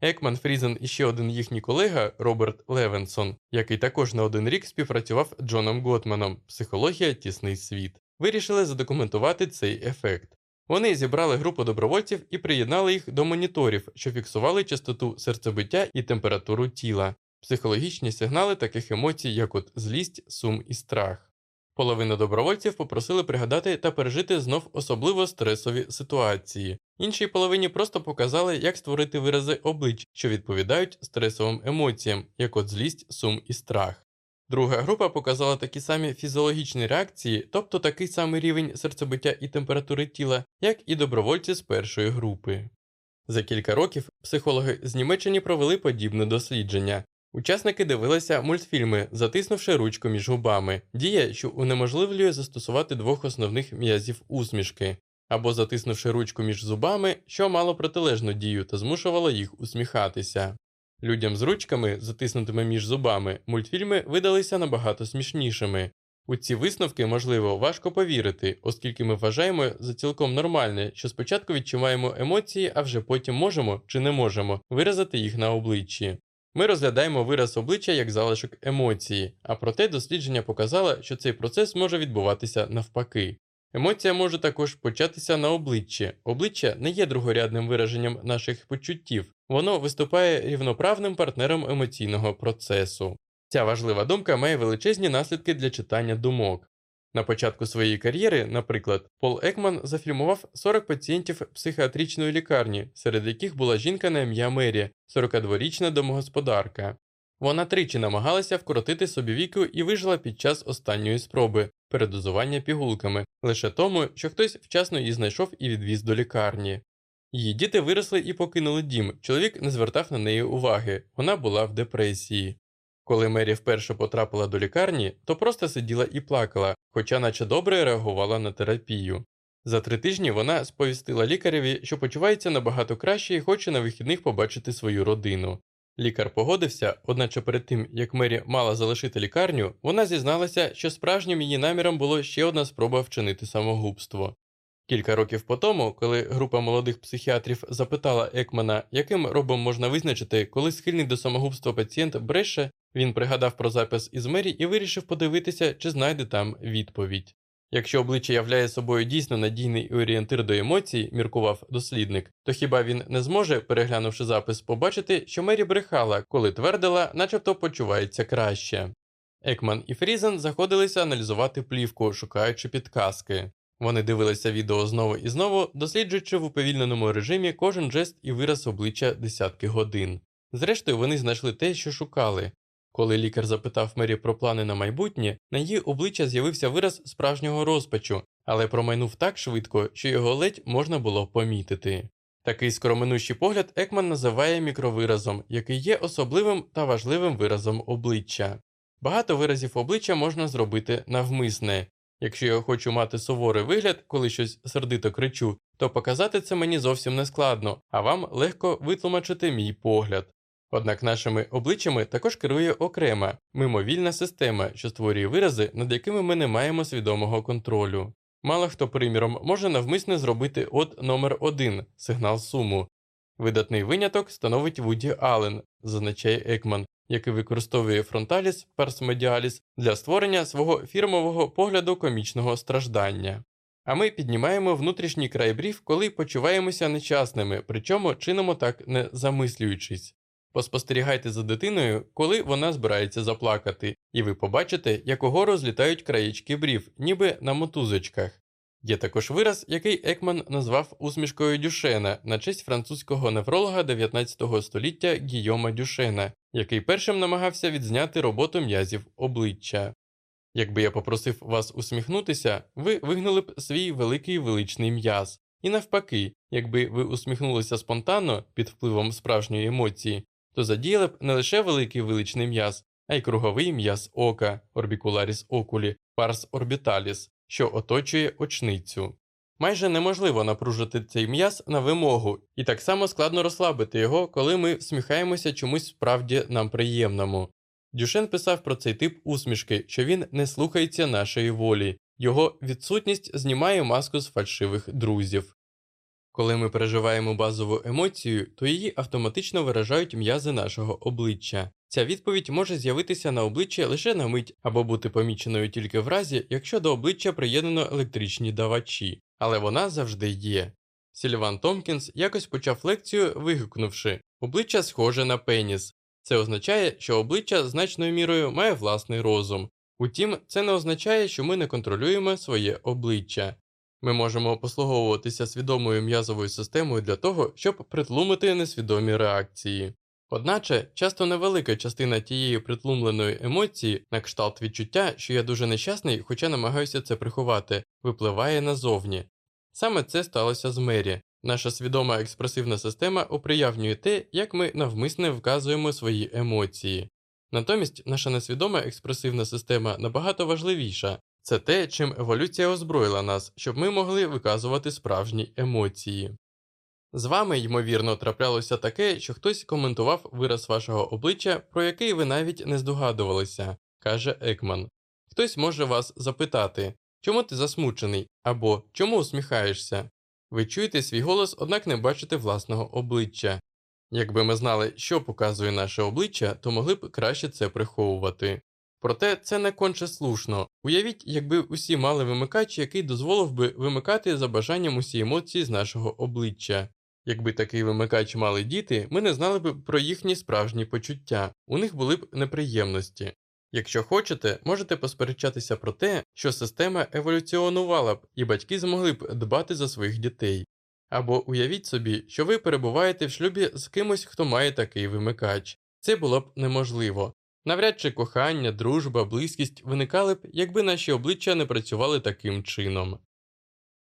Екман Фрізен і ще один їхній колега Роберт Левенсон, який також на один рік співпрацював з Джоном Готманом Психологія Тісний світ, вирішили задокументувати цей ефект. Вони зібрали групу добровольців і приєднали їх до моніторів, що фіксували частоту серцебиття і температуру тіла, психологічні сигнали таких емоцій, як от злість, сум і страх. Половина добровольців попросили пригадати та пережити знов особливо стресові ситуації. Іншій половині просто показали, як створити вирази облич, що відповідають стресовим емоціям, як от злість, сум і страх. Друга група показала такі самі фізіологічні реакції, тобто такий самий рівень серцебиття і температури тіла, як і добровольці з першої групи. За кілька років психологи з Німеччини провели подібне дослідження. Учасники дивилися мультфільми, затиснувши ручку між губами, дія, що унеможливлює застосувати двох основних м'язів усмішки, або затиснувши ручку між зубами, що мало протилежну дію та змушувало їх усміхатися. Людям з ручками, затиснутими між зубами, мультфільми видалися набагато смішнішими. У ці висновки, можливо, важко повірити, оскільки ми вважаємо за цілком нормальне, що спочатку відчуваємо емоції, а вже потім можемо чи не можемо виразити їх на обличчі. Ми розглядаємо вираз обличчя як залишок емоції, а проте дослідження показало, що цей процес може відбуватися навпаки. Емоція може також початися на обличчі. Обличчя не є другорядним вираженням наших почуттів, воно виступає рівноправним партнером емоційного процесу. Ця важлива думка має величезні наслідки для читання думок. На початку своєї кар'єри, наприклад, Пол Екман зафільмував 40 пацієнтів психіатричної лікарні, серед яких була жінка на ім'я Мері, 42-річна домогосподарка. Вона тричі намагалася вкоротити собі віку і вижила під час останньої спроби передозування пігулками, лише тому, що хтось вчасно її знайшов і відвіз до лікарні. Її діти виросли і покинули дім, чоловік не звертав на неї уваги, вона була в депресії. Коли Мері вперше потрапила до лікарні, то просто сиділа і плакала, хоча наче добре реагувала на терапію. За три тижні вона сповістила лікареві, що почувається набагато краще і хоче на вихідних побачити свою родину. Лікар погодився, одначе перед тим, як Мері мала залишити лікарню, вона зізналася, що справжнім її наміром було ще одна спроба вчинити самогубство. Кілька років по тому, коли група молодих психіатрів запитала Екмана, яким робом можна визначити, коли схильний до самогубства пацієнт бреше, він пригадав про запис із мері і вирішив подивитися, чи знайде там відповідь. Якщо обличчя являє собою дійсно надійний орієнтир до емоцій, міркував дослідник, то хіба він не зможе, переглянувши запис, побачити, що Мері брехала, коли твердила, начебто почувається краще. Екман і Фрізен заходилися аналізувати плівку, шукаючи підказки. Вони дивилися відео знову і знову, досліджуючи в уповільненому режимі кожен жест і вираз обличчя десятки годин. Зрештою, вони знайшли те, що шукали. Коли лікар запитав Мері про плани на майбутнє, на її обличчя з'явився вираз справжнього розпачу, але промайнув так швидко, що його ледь можна було помітити. Такий скороминущий погляд Екман називає мікровиразом, який є особливим та важливим виразом обличчя. Багато виразів обличчя можна зробити навмисне. Якщо я хочу мати суворий вигляд, коли щось сердито кричу, то показати це мені зовсім не складно, а вам легко витлумачити мій погляд. Однак нашими обличчями також керує окрема, мимовільна система, що створює вирази, над якими ми не маємо свідомого контролю. Мало хто, приміром, може навмисне зробити от номер 1 сигнал суму. Видатний виняток становить Вуді Аллен, зазначає Екман, який використовує фронталіс персмедіаліс для створення свого фірмового погляду комічного страждання. А ми піднімаємо внутрішній край брів, коли почуваємося нещасними, причому чинимо так не замислюючись. Поспостерігайте за дитиною, коли вона збирається заплакати, і ви побачите, як угору злітають краєчки брів, ніби на мотузочках. Є також вираз, який Екман назвав усмішкою Дюшена на честь французького невролога 19 століття Гійома Дюшена, який першим намагався відзняти роботу м'язів обличчя. Якби я попросив вас усміхнутися, ви вигнули б свій великий величний м'яз, І навпаки, якби ви усміхнулися спонтанно під впливом справжньої емоції, то задіяли б не лише великий величний м'яз, а й круговий м'яз ока, орбікуларіс окулі, парс орбіталіс, що оточує очницю. Майже неможливо напружити цей м'яз на вимогу, і так само складно розслабити його, коли ми всміхаємося чомусь справді нам приємному. Дюшен писав про цей тип усмішки, що він не слухається нашої волі, його відсутність знімає маску з фальшивих друзів. Коли ми переживаємо базову емоцію, то її автоматично виражають м'язи нашого обличчя. Ця відповідь може з'явитися на обличчі лише на мить або бути поміченою тільки в разі, якщо до обличчя приєднано електричні давачі, але вона завжди є. Сільван Томкінс якось почав лекцію, вигукнувши обличчя схоже на пеніс. Це означає, що обличчя значною мірою має власний розум. Утім, це не означає, що ми не контролюємо своє обличчя. Ми можемо послуговуватися свідомою м'язовою системою для того, щоб притлумити несвідомі реакції. Одначе, часто невелика частина тієї притлумленої емоції, на кшталт відчуття, що я дуже нещасний, хоча намагаюся це приховати, випливає назовні. Саме це сталося з Мері. Наша свідома експресивна система оприявнює те, як ми навмисне вказуємо свої емоції. Натомість наша несвідома експресивна система набагато важливіша це те, чим еволюція озброїла нас, щоб ми могли виказувати справжні емоції. З вами, ймовірно, траплялося таке, що хтось коментував вираз вашого обличчя, про який ви навіть не здогадувалися, каже Екман. Хтось може вас запитати, чому ти засмучений або чому усміхаєшся. Ви чуєте свій голос, однак не бачите власного обличчя. Якби ми знали, що показує наше обличчя, то могли б краще це приховувати. Проте це не конче слушно. Уявіть, якби усі мали вимикач, який дозволив би вимикати за бажанням усі емоції з нашого обличчя. Якби такий вимикач мали діти, ми не знали б про їхні справжні почуття, у них були б неприємності. Якщо хочете, можете посперечатися про те, що система еволюціонувала б і батьки змогли б дбати за своїх дітей. Або уявіть собі, що ви перебуваєте в шлюбі з кимось, хто має такий вимикач. Це було б неможливо. Навряд чи кохання, дружба, близькість виникали б, якби наші обличчя не працювали таким чином.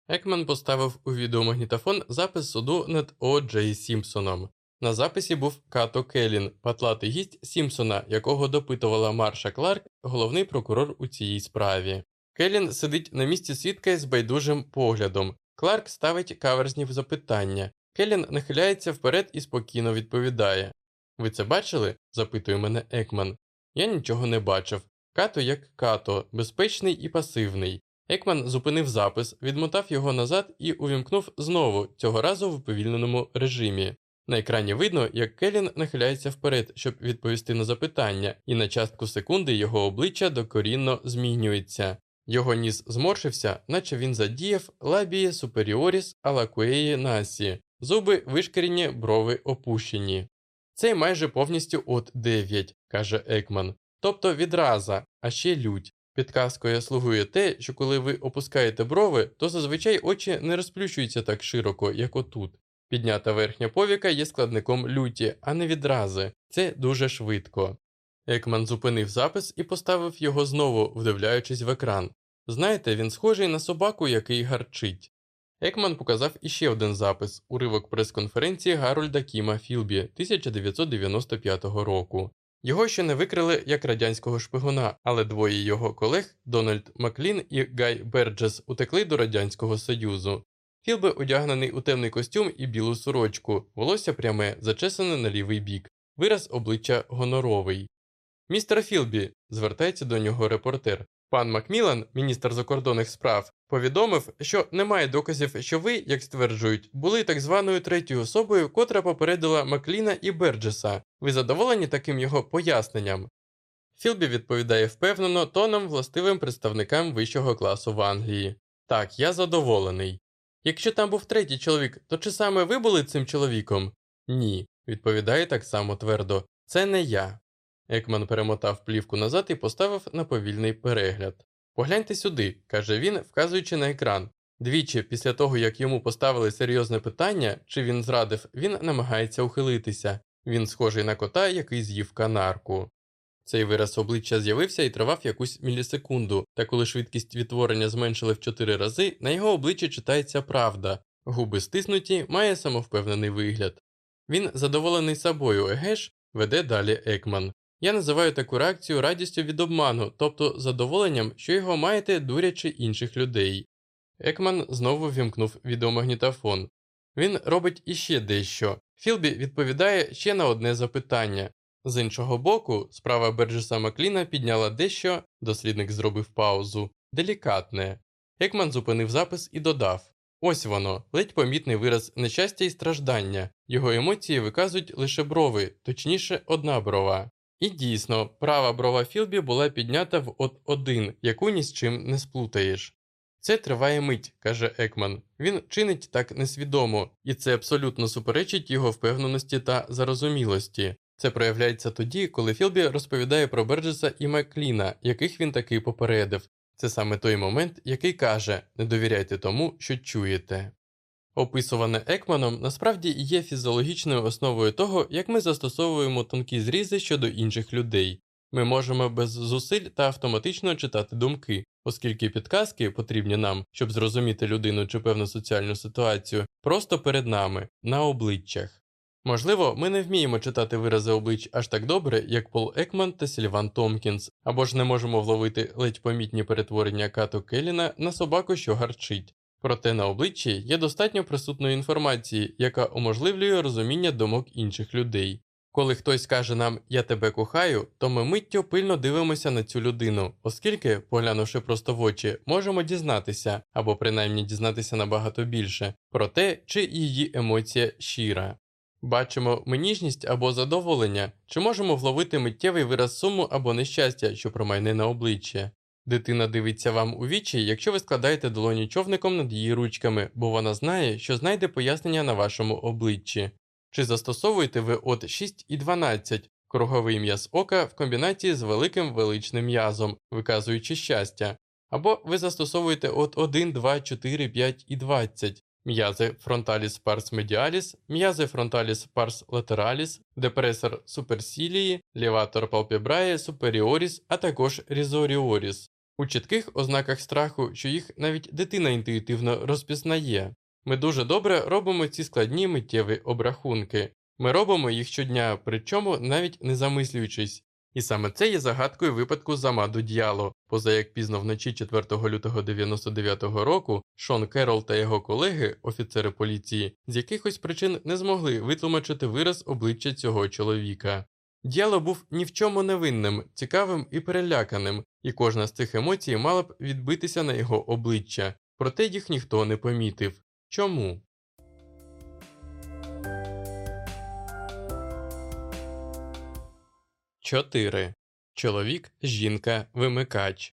Екман поставив у відеомагнітофон запис суду над О. Джей Сімпсоном. На записі був Като Келін, патлатий гість Сімпсона, якого допитувала Марша Кларк, головний прокурор у цій справі. Келін сидить на місці свідка з байдужим поглядом. Кларк ставить каверзні запитання. Келін нахиляється вперед і спокійно відповідає. Ви це бачили? запитує мене Екман. Я нічого не бачив. Като як като, безпечний і пасивний. Екман зупинив запис, відмотав його назад і увімкнув знову, цього разу в уповільненому режимі. На екрані видно, як Келін нахиляється вперед, щоб відповісти на запитання, і на частку секунди його обличчя докорінно змінюється. Його ніс зморшився, наче він задіяв лабії суперіоріс алакуеї насі, зуби вишкірені, брови опущені. Це майже повністю от 9, каже Екман. Тобто відраза, а ще лють. Підказкою слугує те, що коли ви опускаєте брови, то зазвичай очі не розплющуються так широко, як отут. Піднята верхня повіка є складником люті, а не відрази. Це дуже швидко. Екман зупинив запис і поставив його знову, вдивляючись в екран. Знаєте, він схожий на собаку, який гарчить. Екман показав іще один запис уривок прес-конференції Гарольда Кіма Філбі 1995 року. Його ще не викрили як радянського шпигуна, але двоє його колег Дональд Маклін і Гай Берджес утекли до Радянського Союзу. Філби одягнений у темний костюм і білу сорочку, волосся пряме, зачесане на лівий бік, вираз обличчя гоноровий. Містер Філбі, звертається до нього репортер. Пан Макмілан, міністр закордонних справ, повідомив, що немає доказів, що ви, як стверджують, були так званою третьою особою, котра попередила Макліна і Берджеса. Ви задоволені таким його поясненням? Філбі відповідає впевнено тоном властивим представникам вищого класу в Англії. Так, я задоволений. Якщо там був третій чоловік, то чи саме ви були цим чоловіком? Ні, відповідає так само твердо. Це не я. Екман перемотав плівку назад і поставив на повільний перегляд. Погляньте сюди, каже він, вказуючи на екран. Двічі, після того, як йому поставили серйозне питання, чи він зрадив, він намагається ухилитися. Він схожий на кота, який з'їв канарку. Цей вираз обличчя з'явився і тривав якусь мілісекунду, та коли швидкість відтворення зменшили в чотири рази, на його обличчі читається правда. Губи стиснуті, має самовпевнений вигляд. Він задоволений собою, егеш, веде далі Екман. Я називаю таку реакцію радістю від обману, тобто задоволенням, що його маєте дурячи інших людей. Екман знову вімкнув відеомагнітофон. Він робить іще дещо. Філбі відповідає ще на одне запитання. З іншого боку, справа Берджеса Макліна підняла дещо, дослідник зробив паузу, делікатне. Екман зупинив запис і додав Ось воно, ледь помітний вираз нещастя і страждання, його емоції виказують лише брови, точніше, одна брова. І дійсно, права брова Філбі була піднята в от один, яку ні з чим не сплутаєш. Це триває мить, каже Екман. Він чинить так несвідомо, і це абсолютно суперечить його впевненості та зарозумілості. Це проявляється тоді, коли Філбі розповідає про Берджеса і Макліна, яких він таки попередив. Це саме той момент, який каже не довіряйте тому, що чуєте. Описуване Екманом насправді є фізіологічною основою того, як ми застосовуємо тонкі зрізи щодо інших людей. Ми можемо без зусиль та автоматично читати думки, оскільки підказки потрібні нам, щоб зрозуміти людину чи певну соціальну ситуацію, просто перед нами, на обличчях. Можливо, ми не вміємо читати вирази облич аж так добре, як Пол Екман та Сільван Томкінс, або ж не можемо вловити ледь помітні перетворення Като Келіна на собаку, що гарчить. Проте на обличчі є достатньо присутної інформації, яка уможливлює розуміння думок інших людей. Коли хтось каже нам Я тебе кохаю, то ми миттю пильно дивимося на цю людину, оскільки, поглянувши просто в очі, можемо дізнатися або принаймні дізнатися набагато більше про те, чи її емоція щира. Бачимо ми ніжність або задоволення, чи можемо вловити миттєвий вираз суму або нещастя, що промайне на обличчя. Дитина дивиться вам у вічі, якщо ви складаєте долоні човником над її ручками, бо вона знає, що знайде пояснення на вашому обличчі. Чи застосовуєте ви от 6 і 12 круговий м'яз ока в комбінації з великим величним м'язом, виказуючи щастя, або ви застосовуєте от 1, 2, 4, 5 і 20 м'язи фронталіс парс медіаліс, м'язи фронталіс парс латераліс, депресор суперсілії, ліватор палпебрає суперіоріс, а також різоріоріс. У чітких ознаках страху, що їх навіть дитина інтуїтивно розпізнає. Ми дуже добре робимо ці складні миттєві обрахунки. Ми робимо їх щодня, причому навіть не замислюючись. І саме це є загадкою випадку Замаду Д'яло, поза як пізно вночі 4 лютого 99-го року Шон Керол та його колеги, офіцери поліції, з якихось причин не змогли витлумачити вираз обличчя цього чоловіка. Д'яло був ні в чому невинним, цікавим і переляканим, і кожна з цих емоцій мала б відбитися на його обличчя, проте їх ніхто не помітив. Чому? 4. Чоловік, жінка, вимикач.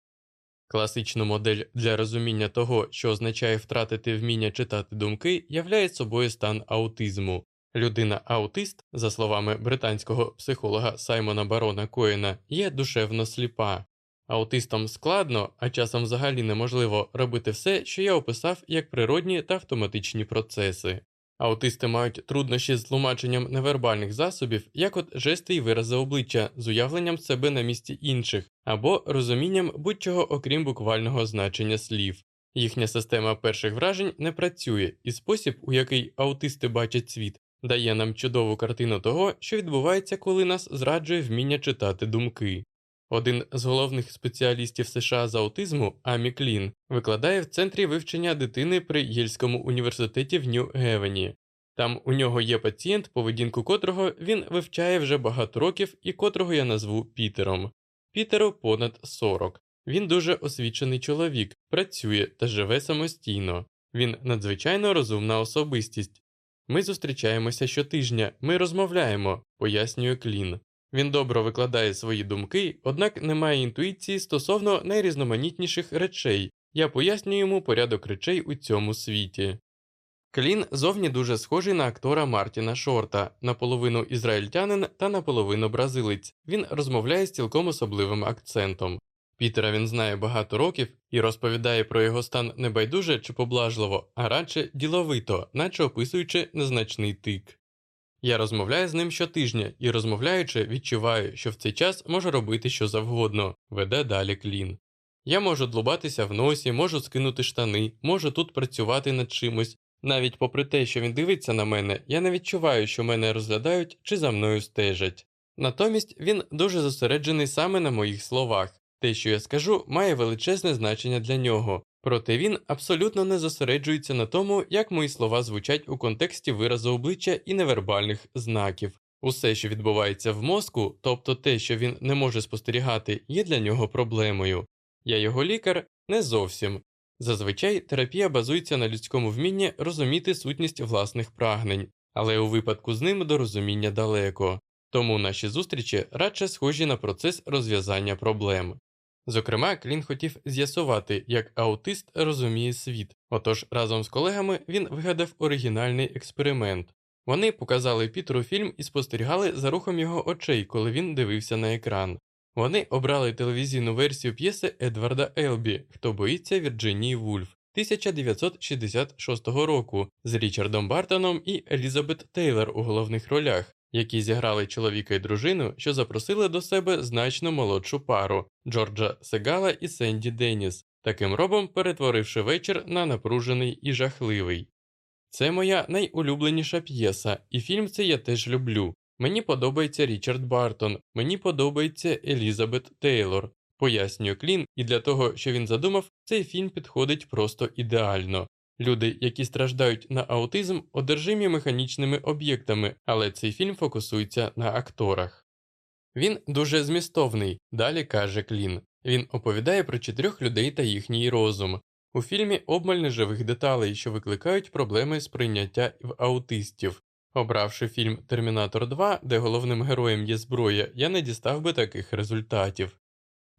Класичну модель для розуміння того, що означає втратити вміння читати думки, являє собою стан аутизму. Людина аутист, за словами британського психолога Саймона Барона Коїна, є душевно сліпа. Аутистам складно, а часом взагалі неможливо робити все, що я описав як природні та автоматичні процеси. Аутисти мають труднощі з тлумаченням невербальних засобів, як от жести й вирази обличчя з уявленням себе на місці інших, або розумінням будь-чого окрім буквального значення слів. Їхня система перших вражень не працює, і спосіб, у який аутисти бачать світ, дає нам чудову картину того, що відбувається, коли нас зраджує вміння читати думки. Один з головних спеціалістів США з аутизму Амі Клін викладає в центрі вивчення дитини при Єльському університеті в Нью-Гевені. Там у нього є пацієнт, поведінку котрого він вивчає вже багато років і котрого я назву Пітером. Пітеру понад 40. Він дуже освічений чоловік, працює та живе самостійно. Він надзвичайно розумна особистість. Ми зустрічаємося щотижня, ми розмовляємо, пояснює Клін. Він добре викладає свої думки, однак не має інтуїції стосовно найрізноманітніших речей, я пояснюю йому порядок речей у цьому світі. Клін зовні дуже схожий на актора Мартіна Шорта, наполовину ізраїльтянин та наполовину бразилець. Він розмовляє з цілком особливим акцентом. Пітера він знає багато років і розповідає про його стан не байдуже чи поблажливо, а радше діловито, наче описуючи незначний тик. Я розмовляю з ним щотижня і, розмовляючи, відчуваю, що в цей час можу робити що завгодно, веде далі клін. Я можу длубатися в носі, можу скинути штани, можу тут працювати над чимось, Навіть попри те, що він дивиться на мене, я не відчуваю, що мене розглядають чи за мною стежать. Натомість він дуже зосереджений саме на моїх словах. Те, що я скажу, має величезне значення для нього, проте він абсолютно не зосереджується на тому, як мої слова звучать у контексті виразу обличчя і невербальних знаків. Усе, що відбувається в мозку, тобто те, що він не може спостерігати, є для нього проблемою. Я його лікар не зовсім. Зазвичай терапія базується на людському вмінні розуміти сутність власних прагнень, але у випадку з ним до розуміння далеко, тому наші зустрічі радше схожі на процес розв'язання проблем. Зокрема, Клін хотів з'ясувати, як аутист розуміє світ, отож разом з колегами він вигадав оригінальний експеримент. Вони показали Пітеру фільм і спостерігали за рухом його очей, коли він дивився на екран. Вони обрали телевізійну версію п'єси Едварда Елбі Хто боїться Вірджинії Вульф 1966 року з Річардом Бартоном і Елізабет Тейлор у головних ролях, які зіграли чоловіка і дружину, що запросили до себе значно молодшу пару Джорджа Сегала і Сенді Деніс, таким робом перетворивши вечір на напружений і жахливий. Це моя найулюбленіша п'єса, і фільм цей я теж люблю. Мені подобається Річард Бартон, мені подобається Елізабет Тейлор. Пояснює Клін, і для того, що він задумав, цей фільм підходить просто ідеально. Люди, які страждають на аутизм, одержимі механічними об'єктами, але цей фільм фокусується на акторах. Він дуже змістовний, далі каже Клін. Він оповідає про чотирьох людей та їхній розум. У фільмі обмаль неживих деталей, що викликають проблеми сприйняття в аутистів. Обравши фільм Термінатор 2, де головним героєм є зброя, я не дістав би таких результатів.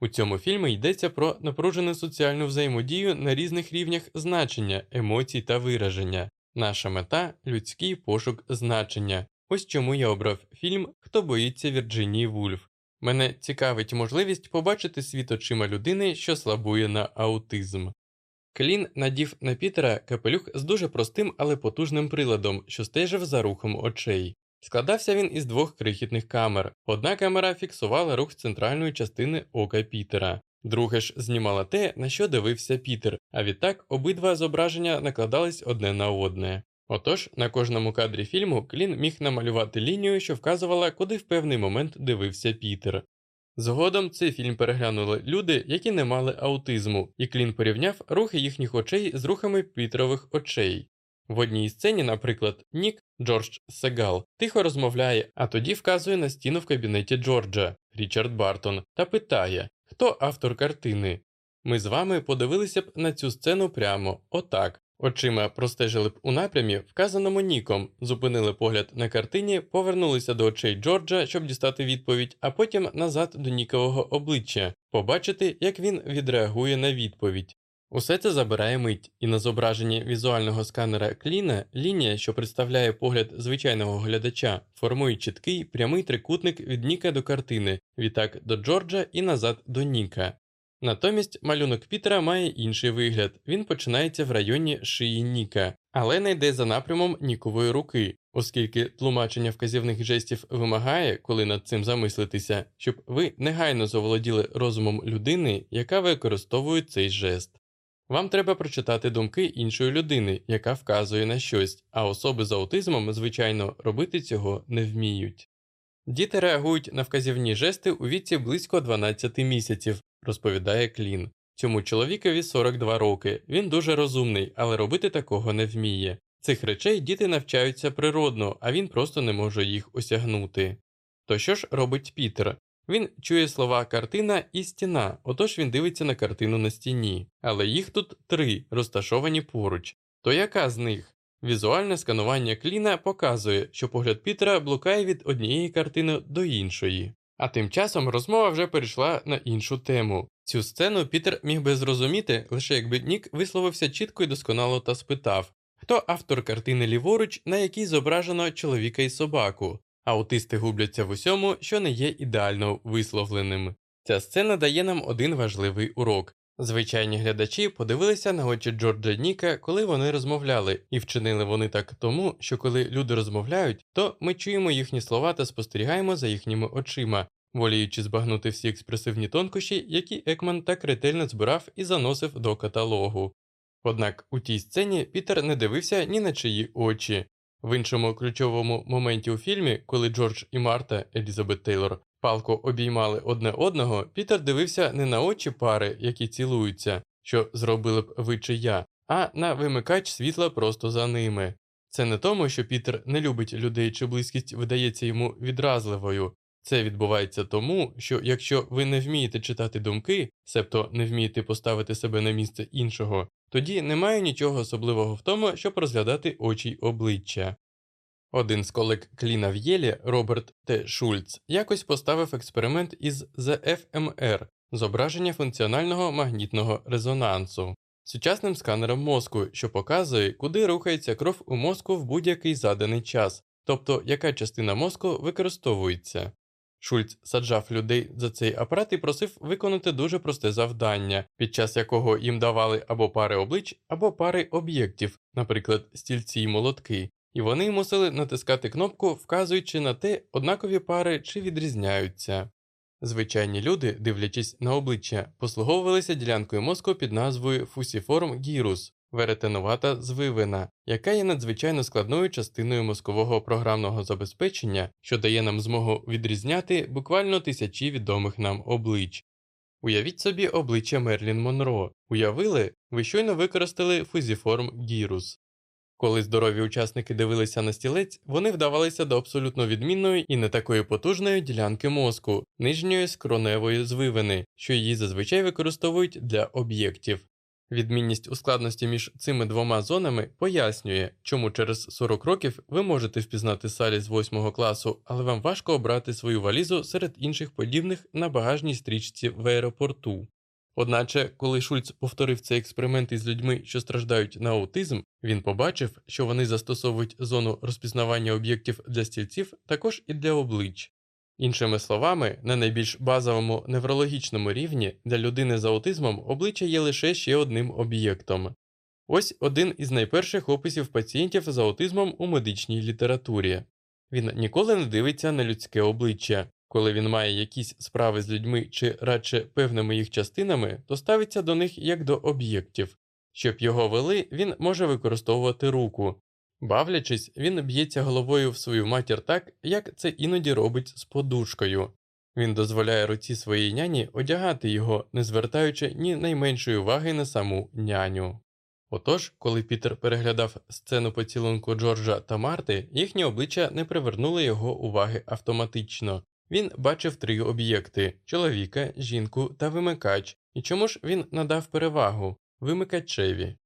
У цьому фільмі йдеться про напружену соціальну взаємодію на різних рівнях значення, емоцій та вираження. Наша мета людський пошук значення. Ось чому я обрав фільм Хто боїться Вірджинії Вульф. Мене цікавить можливість побачити світ очима людини, що слабує на аутизм. Клін надів на Пітера капелюх з дуже простим, але потужним приладом, що стежив за рухом очей. Складався він із двох крихітних камер. Одна камера фіксувала рух центральної частини ока Пітера, друга ж знімала те, на що дивився Пітер, а відтак обидва зображення накладались одне на одне. Отож, на кожному кадрі фільму Клін міг намалювати лінію, що вказувала, куди в певний момент дивився Пітер. Згодом цей фільм переглянули люди, які не мали аутизму, і Клін порівняв рухи їхніх очей з рухами Пітерових очей. В одній сцені, наприклад, Нік Джордж Сегал тихо розмовляє, а тоді вказує на стіну в кабінеті Джорджа Річард Бартон та питає, хто автор картини. Ми з вами подивилися б на цю сцену прямо отак. Очима простежили б у напрямі, вказаному Ніком, зупинили погляд на картині, повернулися до очей Джорджа, щоб дістати відповідь, а потім назад до Нікового обличчя, побачити, як він відреагує на відповідь. Усе це забирає мить, і на зображенні візуального сканера Кліна лінія, що представляє погляд звичайного глядача, формує чіткий прямий трикутник від Ніка до картини, відтак до Джорджа і назад до Ніка. Натомість малюнок Пітера має інший вигляд, він починається в районі шиї Ніка, але не йде за напрямом Нікової руки, оскільки тлумачення вказівних жестів вимагає, коли над цим замислитися, щоб ви негайно заволоділи розумом людини, яка використовує цей жест. Вам треба прочитати думки іншої людини, яка вказує на щось, а особи з аутизмом, звичайно, робити цього не вміють. Діти реагують на вказівні жести у віці близько 12 місяців, розповідає Клін. Цьому чоловікові 42 роки. Він дуже розумний, але робити такого не вміє. Цих речей діти навчаються природно, а він просто не може їх осягнути. То що ж робить Пітер? Він чує слова картина і стіна, отож він дивиться на картину на стіні, але їх тут три, розташовані поруч. То яка з них? Візуальне сканування кліна показує, що погляд Пітера блукає від однієї картини до іншої. А тим часом розмова вже перейшла на іншу тему. Цю сцену Пітер міг би зрозуміти, лише якби Нік висловився чітко і досконало та спитав, хто автор картини ліворуч, на якій зображено чоловіка і собаку. Аутисти губляться в усьому, що не є ідеально висловленим. Ця сцена дає нам один важливий урок. Звичайні глядачі подивилися на очі Джорджа Ніка, коли вони розмовляли, і вчинили вони так тому, що коли люди розмовляють, то ми чуємо їхні слова та спостерігаємо за їхніми очима, воліючи збагнути всі експресивні тонкощі, які Екман так ретельно збирав і заносив до каталогу. Однак у тій сцені Пітер не дивився ні на чиї очі. В іншому ключовому моменті у фільмі, коли Джордж і Марта Елізабет Тейлор палко обіймали одне одного, Пітер дивився не на очі пари, які цілуються, що зробили б ви чи я, а на вимикач світла просто за ними. Це не тому, що Пітер не любить людей чи близькість видається йому відразливою. Це відбувається тому, що якщо ви не вмієте читати думки, себто не вмієте поставити себе на місце іншого, тоді немає нічого особливого в тому, щоб розглядати очі й обличчя. Один з колег Кліна в Єлі, Роберт Т. Шульц, якось поставив експеримент із ЗФМР зображення функціонального магнітного резонансу, сучасним сканером мозку, що показує, куди рухається кров у мозку в будь-який заданий час, тобто яка частина мозку використовується. Шульц саджав людей за цей апарат і просив виконати дуже просте завдання, під час якого їм давали або пари облич, або пари об'єктів, наприклад, стільці й молотки, і вони мусили натискати кнопку, вказуючи на те, однакові пари чи відрізняються. Звичайні люди, дивлячись на обличчя, послуговувалися ділянкою мозку під назвою Фусіформ гірус, веретенувата звивина, яка є надзвичайно складною частиною мозкового програмного забезпечення, що дає нам змогу відрізняти буквально тисячі відомих нам облич. Уявіть собі обличчя Мерлін Монро. Уявили, ви щойно використали фузіформ гірус. Коли здорові учасники дивилися на стілець, вони вдавалися до абсолютно відмінної і не такої потужної ділянки мозку, нижньої скроневої звивини, що її зазвичай використовують для об'єктів. Відмінність у складності між цими двома зонами пояснює, чому через 40 років ви можете впізнати салі з 8 класу, але вам важко обрати свою валізу серед інших подібних на багажній стрічці в аеропорту. Одначе, коли Шульц повторив цей експеримент із людьми, що страждають на аутизм, він побачив, що вони застосовують зону розпізнавання об'єктів для стільців також і для облич. Іншими словами, на найбільш базовому неврологічному рівні для людини з аутизмом обличчя є лише ще одним об'єктом. Ось один із найперших описів пацієнтів з аутизмом у медичній літературі. Він ніколи не дивиться на людське обличчя, коли він має якісь справи з людьми чи радше певними їх частинами, то ставиться до них як до об'єктів. Щоб його вели, він може використовувати руку. Бавлячись, він б'ється головою в свою матір так, як це іноді робить з подушкою. Він дозволяє руці своєї няні одягати його, не звертаючи ні найменшої уваги на саму няню. Отож, коли Пітер переглядав сцену поцілунку Джорджа та Марти, їхні обличчя не привернули його уваги автоматично, він бачив три об'єкти чоловіка, жінку та вимикач, і чому ж він надав перевагу вимикачеві.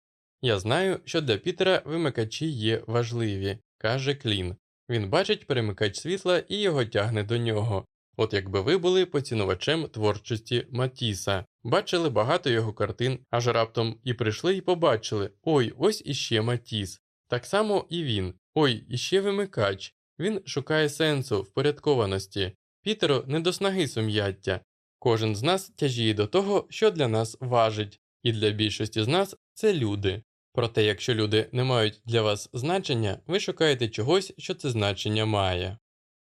Я знаю, що для Пітера вимикачі є важливі, каже Клін. Він бачить перемикач світла і його тягне до нього. От якби ви були поцінувачем творчості Матіса, бачили багато його картин, аж раптом і прийшли і побачили ой, ось іще Матіс. Так само і він, ой, іще вимикач. Він шукає сенсу, впорядкованості, Пітеру не до снаги сум'яття. Кожен з нас тяжіє до того, що для нас важить, і для більшості з нас це люди. Проте, якщо люди не мають для вас значення, ви шукаєте чогось, що це значення має.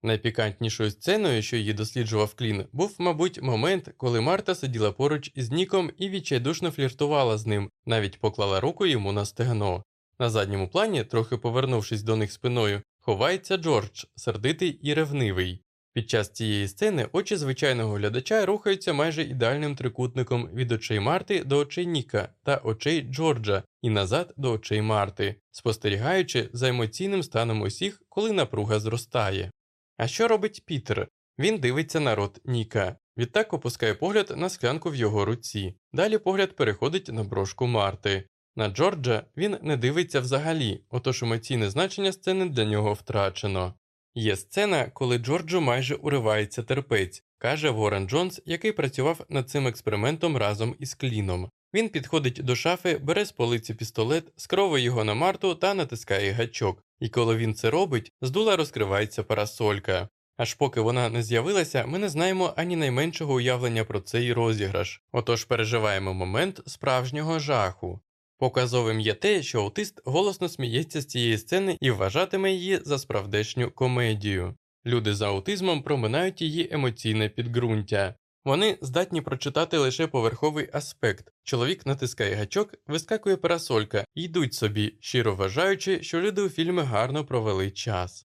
Найпікантнішою сценою, що її досліджував Клін, був, мабуть, момент, коли Марта сиділа поруч із Ніком і відчайдушно фліртувала з ним, навіть поклала руку йому на стегно. На задньому плані, трохи повернувшись до них спиною, ховається Джордж, сердитий і ревнивий. Під час цієї сцени очі звичайного глядача рухаються майже ідеальним трикутником від очей Марти до очей Ніка та очей Джорджа і назад до очей Марти, спостерігаючи за емоційним станом усіх, коли напруга зростає. А що робить Пітер? Він дивиться на рот Ніка. Відтак опускає погляд на склянку в його руці. Далі погляд переходить на брошку Марти. На Джорджа він не дивиться взагалі, отож емоційне значення сцени для нього втрачено. Є сцена, коли Джорджу майже уривається терпець, каже Ворен Джонс, який працював над цим експериментом разом із Кліном. Він підходить до шафи, бере з полиці пістолет, скровує його на марту та натискає гачок. І коли він це робить, з дула розкривається парасолька. Аж поки вона не з'явилася, ми не знаємо ані найменшого уявлення про цей розіграш. Отож переживаємо момент справжнього жаху. Показовим є те, що аутист голосно сміється з цієї сцени і вважатиме її за справдешню комедію. Люди з аутизмом проминають її емоційне підґрунтя. Вони здатні прочитати лише поверховий аспект. Чоловік натискає гачок, вискакує парасолька і йдуть собі, щиро вважаючи, що люди у фільмі гарно провели час.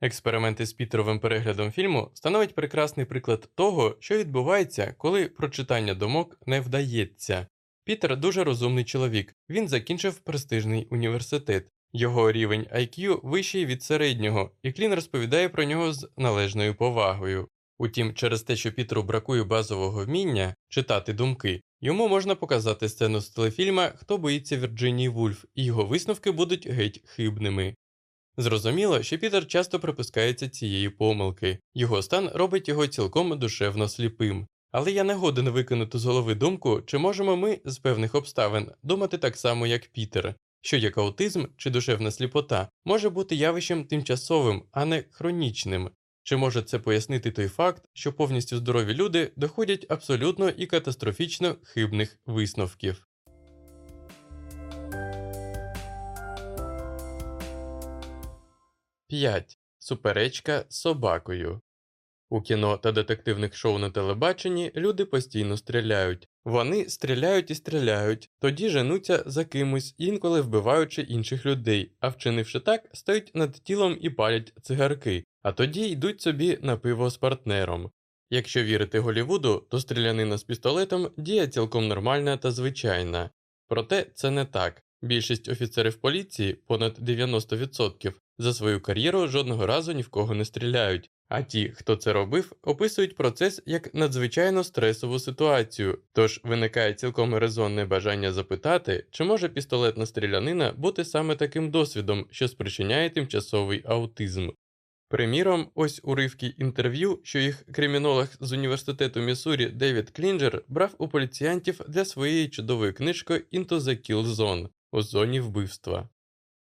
Експерименти з Пітеровим переглядом фільму становить прекрасний приклад того, що відбувається, коли прочитання думок не вдається. Пітер дуже розумний чоловік, він закінчив престижний університет. Його рівень IQ вищий від середнього, і Клін розповідає про нього з належною повагою. Утім, через те, що Пітеру бракує базового вміння читати думки, йому можна показати сцену з телефільма Хто боїться Вірджинії Вульф, і його висновки будуть геть хибними. Зрозуміло, що Пітер часто припускається цієї помилки, його стан робить його цілком душевно сліпим. Але я не годен викинути з голови думку, чи можемо ми з певних обставин думати так само, як Пітер, що як аутизм чи душевна сліпота може бути явищем тимчасовим, а не хронічним. Чи може це пояснити той факт, що повністю здорові люди доходять абсолютно і катастрофічно хибних висновків? П'ять. Суперечка з собакою. У кіно та детективних шоу на телебаченні люди постійно стріляють. Вони стріляють і стріляють, тоді женуться за кимось, інколи вбиваючи інших людей, а вчинивши так, стають над тілом і палять цигарки, а тоді йдуть собі на пиво з партнером. Якщо вірити Голівуду, то стрілянина з пістолетом діє цілком нормальна та звичайна. Проте це не так. Більшість офіцерів поліції, понад 90%, за свою кар'єру жодного разу ні в кого не стріляють, а ті, хто це робив, описують процес як надзвичайно стресову ситуацію, тож виникає цілком резонне бажання запитати, чи може пістолетна стрілянина бути саме таким досвідом, що спричиняє тимчасовий аутизм. Приміром, ось уривки інтерв'ю, що їх кримінолог з університету Міссурі Девід Клінджер брав у поліціянтів для своєї чудової книжки «Into the Kill Zone» у зоні вбивства.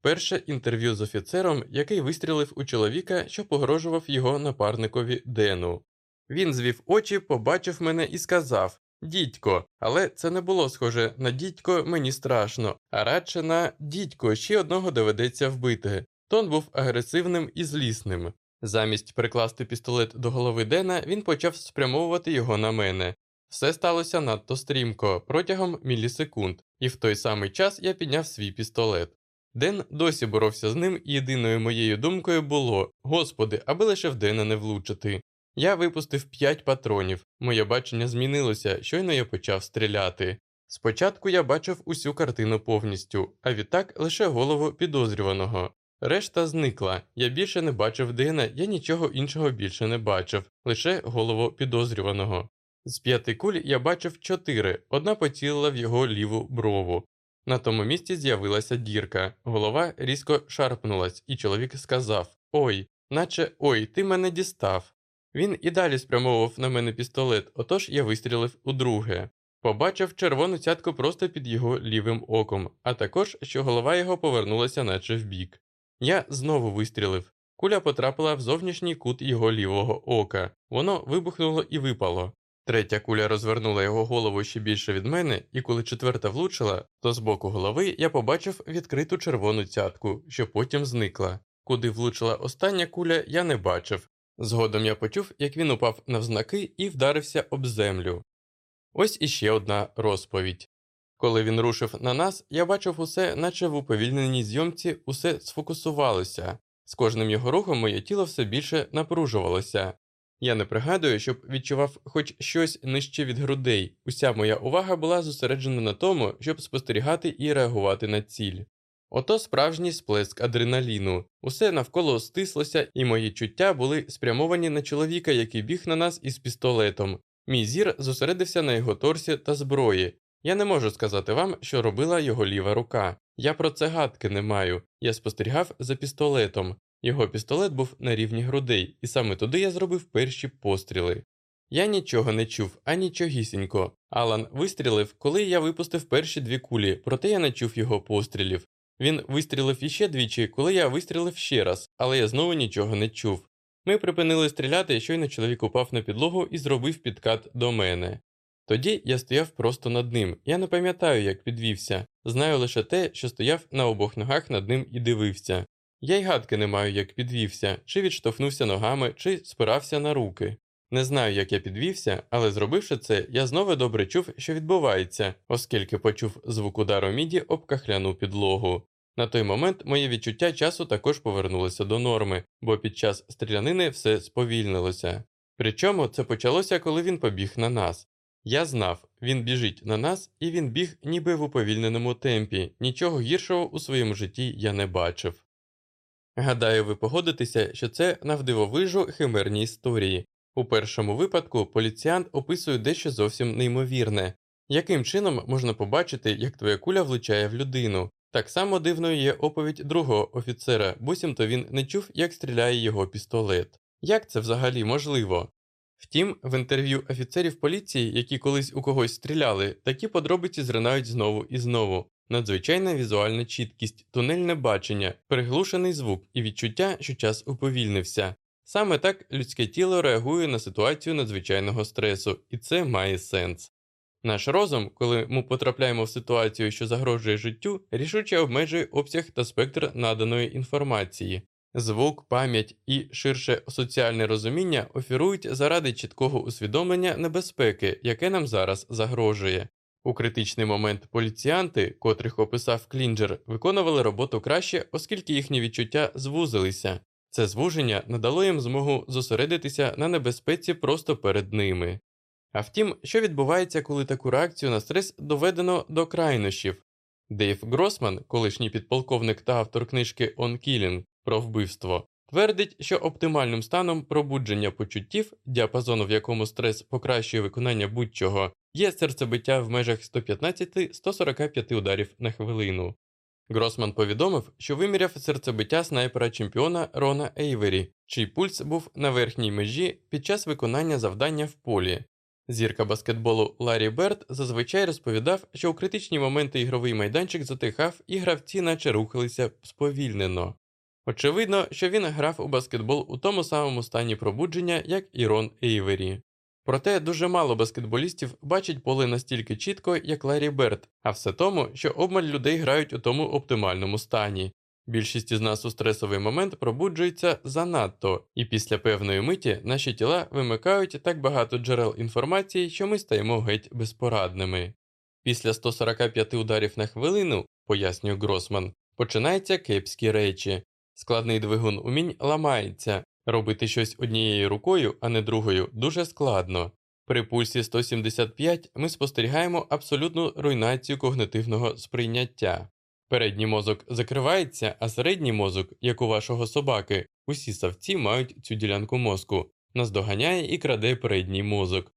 Перше інтерв'ю з офіцером, який вистрілив у чоловіка, що погрожував його напарникові Дену. Він звів очі, побачив мене і сказав Дідько, але це не було схоже на дідько, мені страшно, а радше на дідько ще одного доведеться вбити. Тон був агресивним і злісним. Замість прикласти пістолет до голови Дена, він почав спрямовувати його на мене. Все сталося надто стрімко, протягом мілісекунд, і в той самий час я підняв свій пістолет. Ден досі боровся з ним, і єдиною моєю думкою було Господи, аби лише в Дена не влучити. Я випустив п'ять патронів, моє бачення змінилося, щойно я почав стріляти. Спочатку я бачив усю картину повністю, а відтак лише голову підозрюваного. Решта зникла, я більше не бачив Дена, я нічого іншого більше не бачив, лише голову підозрюваного. З п'яти куль я бачив чотири, одна поцілила в його ліву брову. На тому місці з'явилася дірка, голова різко шарпнулась, і чоловік сказав Ой, наче ой, ти мене дістав. Він і далі спрямовував на мене пістолет, отож я вистрілив удруге. Побачив червону цятку просто під його лівим оком, а також, що голова його повернулася, наче вбік. Я знову вистрілив. Куля потрапила в зовнішній кут його лівого ока, воно вибухнуло і випало. Третя куля розвернула його голову ще більше від мене, і коли четверта влучила, то з боку голови я побачив відкриту червону цятку, що потім зникла. Куди влучила остання куля, я не бачив. Згодом я почув, як він упав навзнаки і вдарився об землю. Ось іще одна розповідь. Коли він рушив на нас, я бачив усе, наче в уповільненій зйомці, усе сфокусувалося. З кожним його рухом моє тіло все більше напружувалося. Я не пригадую, щоб відчував хоч щось нижче від грудей. Уся моя увага була зосереджена на тому, щоб спостерігати і реагувати на ціль. Ото справжній сплеск адреналіну, усе навколо стислося, і мої чуття були спрямовані на чоловіка, який біг на нас із пістолетом. Мій зір зосередився на його торсі та зброї. Я не можу сказати вам, що робила його ліва рука. Я про це гадки не маю. Я спостерігав за пістолетом. Його пістолет був на рівні грудей, і саме туди я зробив перші постріли. Я нічого не чув, а нічогісінько. Алан вистрілив, коли я випустив перші дві кулі, проте я не чув його пострілів. Він вистрілив іще двічі, коли я вистрілив ще раз, але я знову нічого не чув. Ми припинили стріляти, щойно чоловік упав на підлогу і зробив підкат до мене. Тоді я стояв просто над ним. Я не пам'ятаю, як підвівся, знаю лише те, що стояв на обох ногах над ним і дивився. Я й гадки не маю, як підвівся, чи відштовхнувся ногами, чи спирався на руки. Не знаю, як я підвівся, але зробивши це, я знову добре чув, що відбувається, оскільки почув звук удару міді об кахляну підлогу. На той момент моє відчуття часу також повернулося до норми, бо під час стрілянини все сповільнилося. Причому це почалося, коли він побіг на нас. Я знав, він біжить на нас, і він біг ніби в уповільненому темпі, нічого гіршого у своєму житті я не бачив. Гадаю, ви погодитеся, що це навдивовижу химерні історії. У першому випадку поліціянт описує дещо зовсім неймовірне, яким чином можна побачити, як твоя куля влучає в людину. Так само дивною є оповідь другого офіцера, буцімто він не чув, як стріляє його пістолет. Як це взагалі можливо? Втім, в інтерв'ю офіцерів поліції, які колись у когось стріляли, такі подробиці зринають знову і знову. Надзвичайна візуальна чіткість, тунельне бачення, приглушений звук і відчуття, що час уповільнився. Саме так людське тіло реагує на ситуацію надзвичайного стресу, і це має сенс. Наш розум, коли ми потрапляємо в ситуацію, що загрожує життю, рішуче обмежує обсяг та спектр наданої інформації. Звук, пам'ять і ширше соціальне розуміння офірують заради чіткого усвідомлення небезпеки, яке нам зараз загрожує. У критичний момент поліціянти, котрих описав Клінджер, виконували роботу краще, оскільки їхні відчуття звузилися. Це звуження надало їм змогу зосередитися на небезпеці просто перед ними. А втім, що відбувається, коли таку реакцію на стрес доведено до крайнощів? Дейв Гросман, колишній підполковник та автор книжки «On Killing» про вбивство, твердить, що оптимальним станом пробудження почуттів, діапазону в якому стрес покращує виконання будь-чого, є серцебиття в межах 115-145 ударів на хвилину. Гросман повідомив, що виміряв серцебиття снайпера чемпіона Рона Ейвері, чий пульс був на верхній межі під час виконання завдання в полі. Зірка баскетболу Ларі Берд зазвичай розповідав, що у критичні моменти ігровий майданчик затихав і гравці наче рухалися сповільнено. Очевидно, що він грав у баскетбол у тому самому стані пробудження, як і Рон Ейвері. Проте дуже мало баскетболістів бачать поле настільки чітко, як Ларі Берд, а все тому, що обмаль людей грають у тому оптимальному стані. Більшість із нас у стресовий момент пробуджується занадто, і після певної миті наші тіла вимикають так багато джерел інформації, що ми стаємо геть безпорадними. Після 145 ударів на хвилину, пояснює Гросман, починаються кепські речі. Складний двигун умінь ламається, робити щось однією рукою, а не другою, дуже складно. При пульсі 175 ми спостерігаємо абсолютну руйнацію когнитивного сприйняття. Передній мозок закривається, а середній мозок, як у вашого собаки, усі савці мають цю ділянку мозку, наздоганяє і краде передній мозок.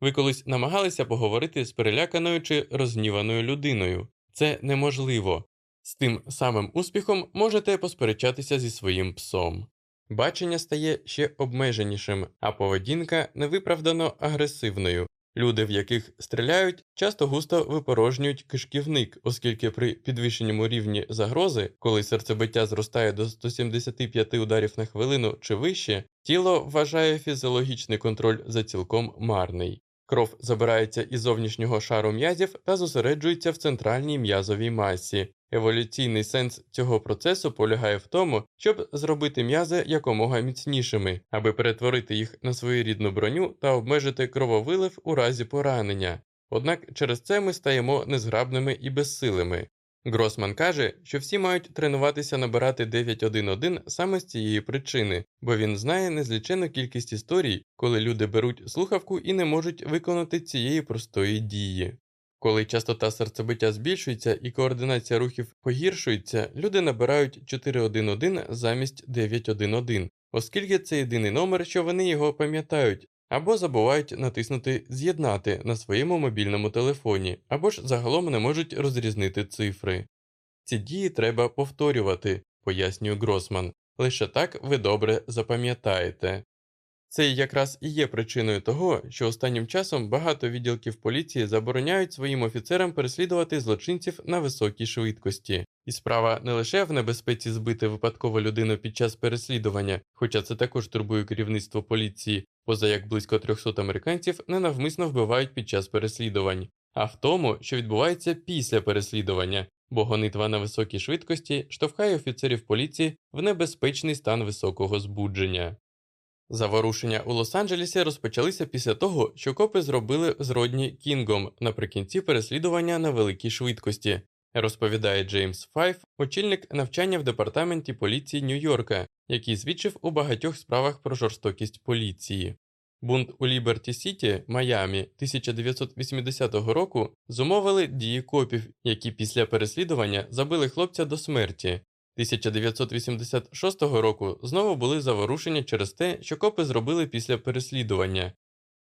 Ви колись намагалися поговорити з переляканою чи розгніваною людиною. Це неможливо. З тим самим успіхом можете посперечатися зі своїм псом. Бачення стає ще обмеженішим, а поведінка невиправдано агресивною. Люди, в яких стріляють, часто густо випорожнюють кишківник, оскільки при підвищеному рівні загрози, коли серцебиття зростає до 175 ударів на хвилину чи вище, тіло вважає фізіологічний контроль за цілком марний. Кров забирається із зовнішнього шару м'язів та зосереджується в центральній м'язовій масі. Еволюційний сенс цього процесу полягає в тому, щоб зробити м'язи якомога міцнішими, аби перетворити їх на своєрідну броню та обмежити крововилив у разі поранення. Однак через це ми стаємо незграбними і безсилими. Гросман каже, що всі мають тренуватися набирати 911 саме з цієї причини, бо він знає незлічену кількість історій, коли люди беруть слухавку і не можуть виконати цієї простої дії. Коли частота серцебиття збільшується і координація рухів погіршується, люди набирають 411 замість 911, оскільки це єдиний номер, що вони його пам'ятають, або забувають натиснути З'єднати на своєму мобільному телефоні, або ж загалом не можуть розрізнити цифри. Ці дії треба повторювати, пояснює Гросман, лише так ви добре запам'ятаєте. Це якраз і є причиною того, що останнім часом багато відділків поліції забороняють своїм офіцерам переслідувати злочинців на високій швидкості. І справа не лише в небезпеці збити випадково людину під час переслідування, хоча це також турбує керівництво поліції, поза як близько 300 американців ненавмисно вбивають під час переслідувань, а в тому, що відбувається після переслідування, бо гонитва на високій швидкості штовхає офіцерів поліції в небезпечний стан високого збудження. Заворушення у Лос-Анджелесі розпочалися після того, що копи зробили з Родні Кінгом наприкінці переслідування на великій швидкості, розповідає Джеймс Файф, очільник навчання в департаменті поліції Нью-Йорка, який свідчив у багатьох справах про жорстокість поліції. Бунт у Ліберті Сіті, Майамі 1980 року зумовили дії копів, які після переслідування забили хлопця до смерті. 1986 року знову були заворушення через те, що копи зробили після переслідування.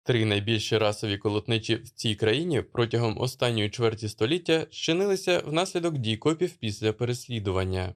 Три найбільші расові колотничі в цій країні протягом останньої чверті століття щинилися внаслідок дій копів після переслідування.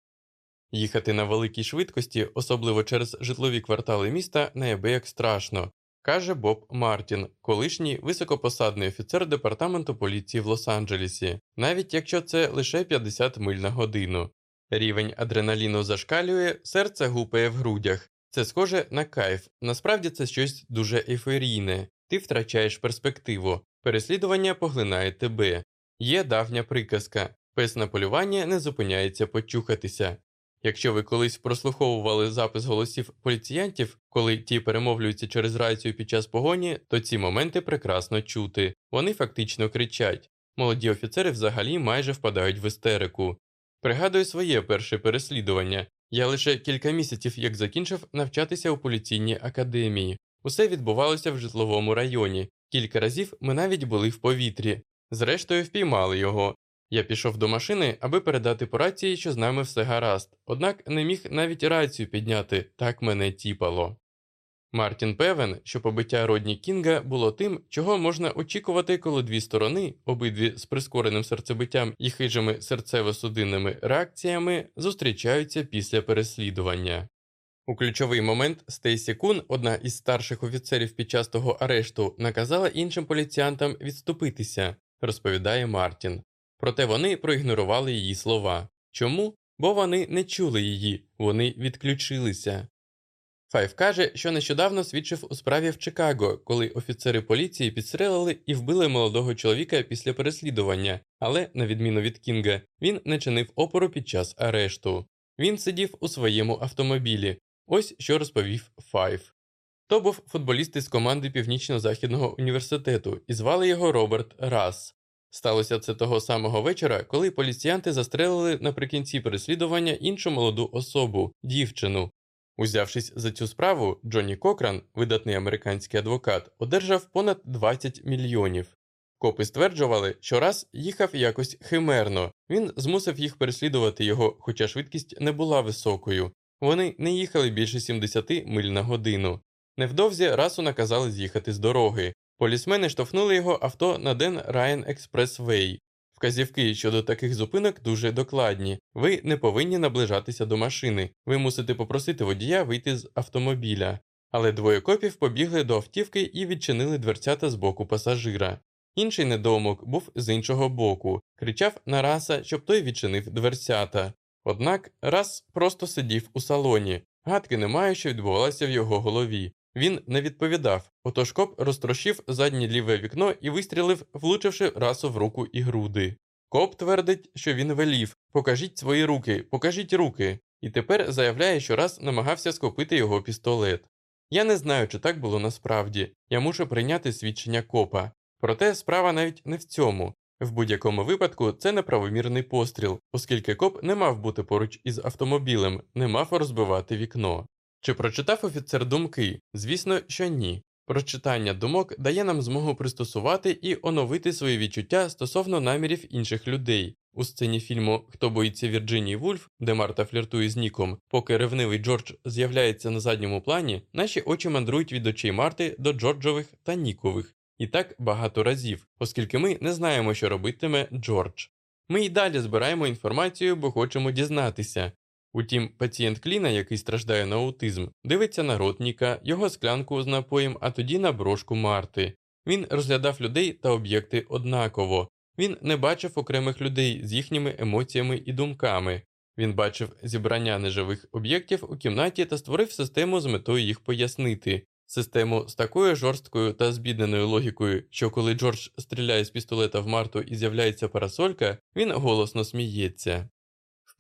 Їхати на великій швидкості, особливо через житлові квартали міста, неабияк страшно, каже Боб Мартін, колишній високопосадний офіцер департаменту поліції в Лос-Анджелесі, навіть якщо це лише 50 миль на годину. Рівень адреналіну зашкалює, серце гупає в грудях. Це схоже на кайф. Насправді це щось дуже ейфорійне. Ти втрачаєш перспективу, переслідування поглинає тебе. Є давня приказка пес на полювання не зупиняється почухатися. Якщо ви колись прослуховували запис голосів поліціянтів, коли ті перемовлюються через рацію під час погоні, то ці моменти прекрасно чути. Вони фактично кричать. Молоді офіцери взагалі майже впадають в істерику. Пригадую своє перше переслідування. Я лише кілька місяців як закінчив навчатися у поліційній академії. Усе відбувалося в житловому районі. Кілька разів ми навіть були в повітрі. Зрештою, впіймали його. Я пішов до машини, аби передати по рації, що з нами все гаразд, однак не міг навіть рацію підняти, так мене тіпало. Мартін певен, що побиття Родні Кінга було тим, чого можна очікувати, коли дві сторони, обидві з прискореним серцебиттям і хижими серцево-судинними реакціями, зустрічаються після переслідування. У ключовий момент Стейсі Кун, одна із старших офіцерів під час того арешту, наказала іншим поліціянтам відступитися, розповідає Мартін. Проте вони проігнорували її слова. Чому? Бо вони не чули її, вони відключилися. Файв каже, що нещодавно свідчив у справі в Чикаго, коли офіцери поліції підстрелили і вбили молодого чоловіка після переслідування, але, на відміну від Кінга, він не чинив опору під час арешту. Він сидів у своєму автомобілі. Ось що розповів Файв. То був футболіст із команди Північно-Західного університету, і звали його Роберт Расс. Сталося це того самого вечора, коли поліціянти застрелили наприкінці переслідування іншу молоду особу, дівчину. Узявшись за цю справу, Джонні Кокран, видатний американський адвокат, одержав понад 20 мільйонів. Копи стверджували, що раз їхав якось химерно, він змусив їх переслідувати його, хоча швидкість не була високою. Вони не їхали більше 70 миль на годину. Невдовзі расу наказали з'їхати з дороги. Полісмени штовхнули його авто на Ден Райан Експресвей. Вказівки щодо таких зупинок дуже докладні. Ви не повинні наближатися до машини, ви мусите попросити водія вийти з автомобіля. Але двоє копів побігли до автівки і відчинили дверцята з боку пасажира. Інший недоумок був з іншого боку, кричав на раса, щоб той відчинив дверцята. Однак раз просто сидів у салоні, гадки немає, що відбувалося в його голові. Він не відповідав, отож коп розтрощив заднє ліве вікно і вистрілив, влучивши расу в руку і груди. Коп твердить, що він велів покажіть свої руки, покажіть руки, і тепер заявляє, що раз намагався схопити його пістолет. Я не знаю, чи так було насправді, я мушу прийняти свідчення копа. Проте справа навіть не в цьому. В будь-якому випадку це неправомірний постріл, оскільки коп не мав бути поруч із автомобілем, не мав розбивати вікно. Чи прочитав офіцер думки? Звісно, що ні. Прочитання думок дає нам змогу пристосувати і оновити свої відчуття стосовно намірів інших людей. У сцені фільму Хто боїться Вірджинії Вульф, де Марта фліртує з Ніком, поки ревнивий Джордж з'являється на задньому плані, наші очі мандрують від очей Марти до Джорджових та Нікових. І так багато разів, оскільки ми не знаємо, що робитиме Джордж. Ми й далі збираємо інформацію, бо хочемо дізнатися. Утім, пацієнт Кліна, який страждає на аутизм, дивиться на ротніка, його склянку з напоєм, а тоді на брошку Марти. Він розглядав людей та об'єкти однаково. Він не бачив окремих людей з їхніми емоціями і думками. Він бачив зібрання неживих об'єктів у кімнаті та створив систему з метою їх пояснити. Систему з такою жорсткою та збідненою логікою, що коли Джордж стріляє з пістолета в Марту і з'являється парасолька, він голосно сміється.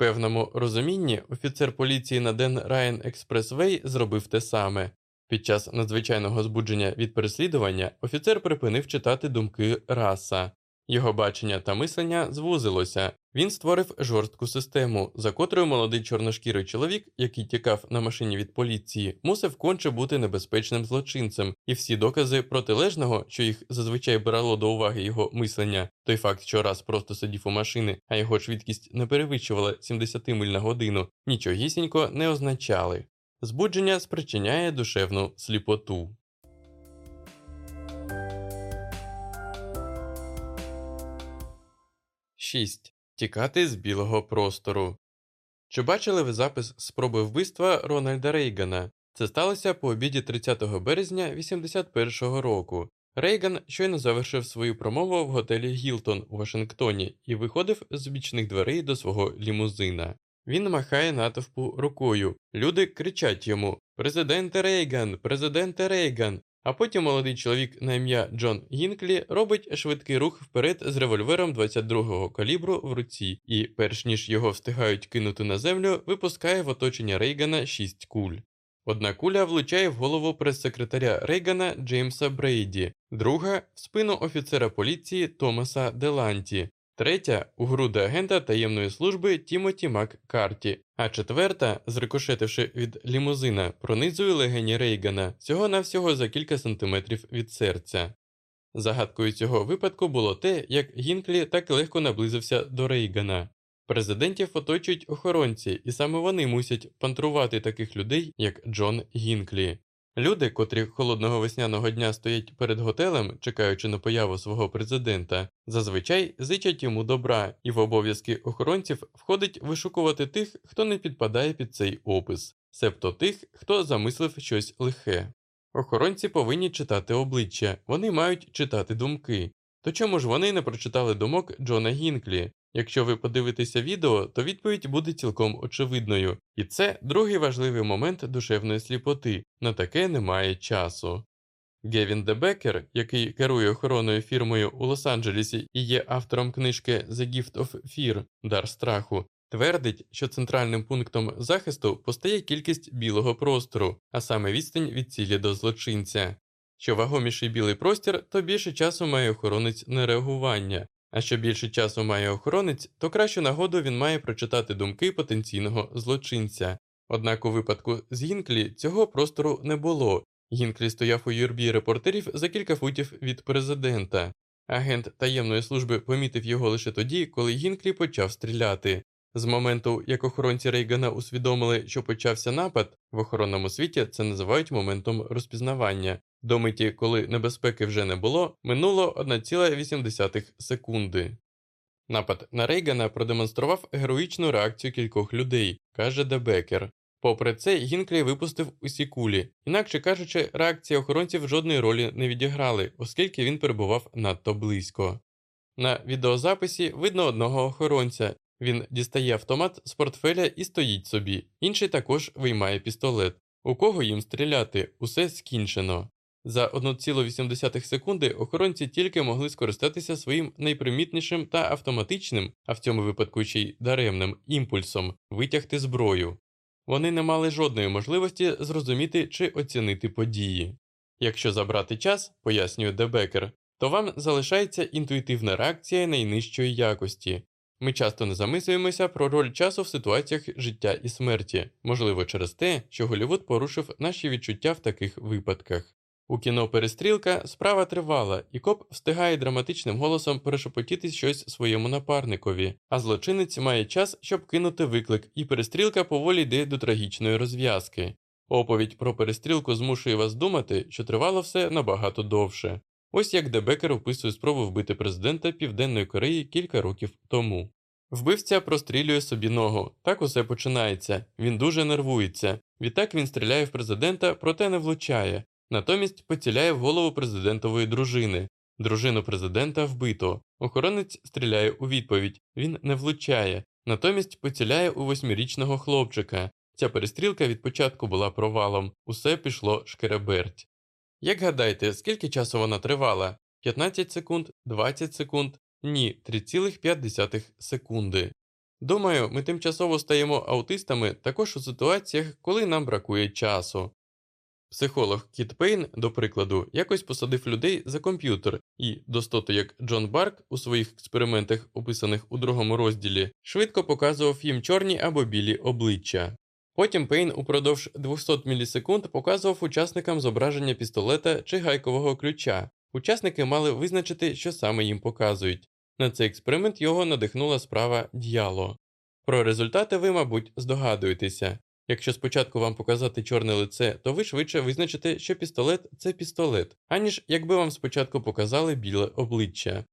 Певному розумінні офіцер поліції на Ден Райан Експресвей зробив те саме. Під час надзвичайного збудження від переслідування офіцер припинив читати думки раса. Його бачення та мислення звузилося. Він створив жорстку систему, за котрою молодий чорношкірий чоловік, який тікав на машині від поліції, мусив конче бути небезпечним злочинцем, і всі докази протилежного, що їх зазвичай брало до уваги його мислення, той факт, що раз просто сидів у машини, а його швидкість не перевищувала 70 миль на годину, нічогісінько не означали. Збудження спричиняє душевну сліпоту. Шість. Тікати з білого простору. Чи бачили ви запис спроби вбивства Рональда Рейгана? Це сталося по обіді 30 березня 81-го року. Рейган щойно завершив свою промову в готелі Гілтон у Вашингтоні і виходив з бічних дверей до свого лімузина. Він махає натовпу рукою. Люди кричать йому Президенте Рейган, президенте Рейган. А потім молодий чоловік на ім'я Джон Гінклі робить швидкий рух вперед з револьвером 22-го калібру в руці, і, перш ніж його встигають кинути на землю, випускає в оточення Рейгана шість куль. Одна куля влучає в голову прес-секретаря Рейгана Джеймса Брейді, друга в спину офіцера поліції Томаса Деланті, третя у груди агента таємної служби Тімоті Маккарті, а четверта, зрикошетивши від лімузина, пронизує легені Рейгана всього навсього за кілька сантиметрів від серця. Загадкою цього випадку було те, як Гінклі так легко наблизився до Рейгана. Президентів оточують охоронці, і саме вони мусять пантрувати таких людей, як Джон Гінклі. Люди, котрі холодного весняного дня стоять перед готелем, чекаючи на появу свого президента, зазвичай зичать йому добра, і в обов'язки охоронців входить вишукувати тих, хто не підпадає під цей опис, себто тих, хто замислив щось лихе. Охоронці повинні читати обличчя, вони мають читати думки. То чому ж вони не прочитали думок Джона Гінклі? Якщо ви подивитеся відео, то відповідь буде цілком очевидною, і це другий важливий момент душевної сліпоти, на таке немає часу. Гевін Дебекер, який керує охоронною фірмою у Лос-Анджелесі і є автором книжки The Gift of Fear Дар страху, твердить, що центральним пунктом захисту постає кількість білого простору, а саме відстань від цілі до злочинця. Що вагоміший білий простір, то більше часу має охоронець на реагування, а що більше часу має охоронець, то кращу нагоду він має прочитати думки потенційного злочинця. Однак у випадку з Гінклі цього простору не було. Гінклі стояв у юрбі репортерів за кілька футів від президента. Агент таємної служби помітив його лише тоді, коли Гінклі почав стріляти. З моменту, як охоронці Рейгана усвідомили, що почався напад, в охоронному світі це називають моментом розпізнавання. До миті, коли небезпеки вже не було, минуло 1,8 секунди. Напад на Рейгана продемонстрував героїчну реакцію кількох людей, каже Дебекер. Попри це, Гінклі випустив усі кулі, інакше кажучи, реакції охоронців жодної ролі не відіграли, оскільки він перебував надто близько. На відеозаписі видно одного охоронця. Він дістає автомат з портфеля і стоїть собі, інший також виймає пістолет. У кого їм стріляти, усе скінчено. За 1,8 секунди охоронці тільки могли скористатися своїм найпримітнішим та автоматичним, а в цьому випадку ще й даремним імпульсом витягти зброю. Вони не мали жодної можливості зрозуміти чи оцінити події. Якщо забрати час, пояснює Дебекер, то вам залишається інтуїтивна реакція найнижчої якості. Ми часто не замислюємося про роль часу в ситуаціях життя і смерті, можливо, через те, що Голівуд порушив наші відчуття в таких випадках. У кіно Перестрілка справа тривала, і коп встигає драматичним голосом перешепотіти щось своєму напарникові, а злочинець має час, щоб кинути виклик, і перестрілка поволі йде до трагічної розв'язки. Оповідь про перестрілку змушує вас думати, що тривало все набагато довше. Ось як Дебекер описує спробу вбити президента Південної Кореї кілька років тому. Вбивця прострілює собі ногу. Так усе починається. Він дуже нервується. Відтак він стріляє в президента, проте не влучає. Натомість поціляє в голову президентової дружини. Дружину президента вбито. Охоронець стріляє у відповідь. Він не влучає. Натомість поціляє у восьмирічного хлопчика. Ця перестрілка від початку була провалом. Усе пішло шкереберть. Як гадаєте, скільки часу вона тривала? 15 секунд, 20 секунд? Ні, 3,5 секунди. Думаю, ми тимчасово стаємо аутистами також у ситуаціях, коли нам бракує часу. Психолог Кіт Пейн, до прикладу, якось посадив людей за комп'ютер і, достото як Джон Барк у своїх експериментах, описаних у другому розділі, швидко показував їм чорні або білі обличчя. Потім Пейн упродовж 200 мілісекунд показував учасникам зображення пістолета чи гайкового ключа. Учасники мали визначити, що саме їм показують. На цей експеримент його надихнула справа д'яло. Про результати ви, мабуть, здогадуєтеся. Якщо спочатку вам показати чорне лице, то ви швидше визначите, що пістолет це пістолет, аніж якби вам спочатку показали біле обличчя.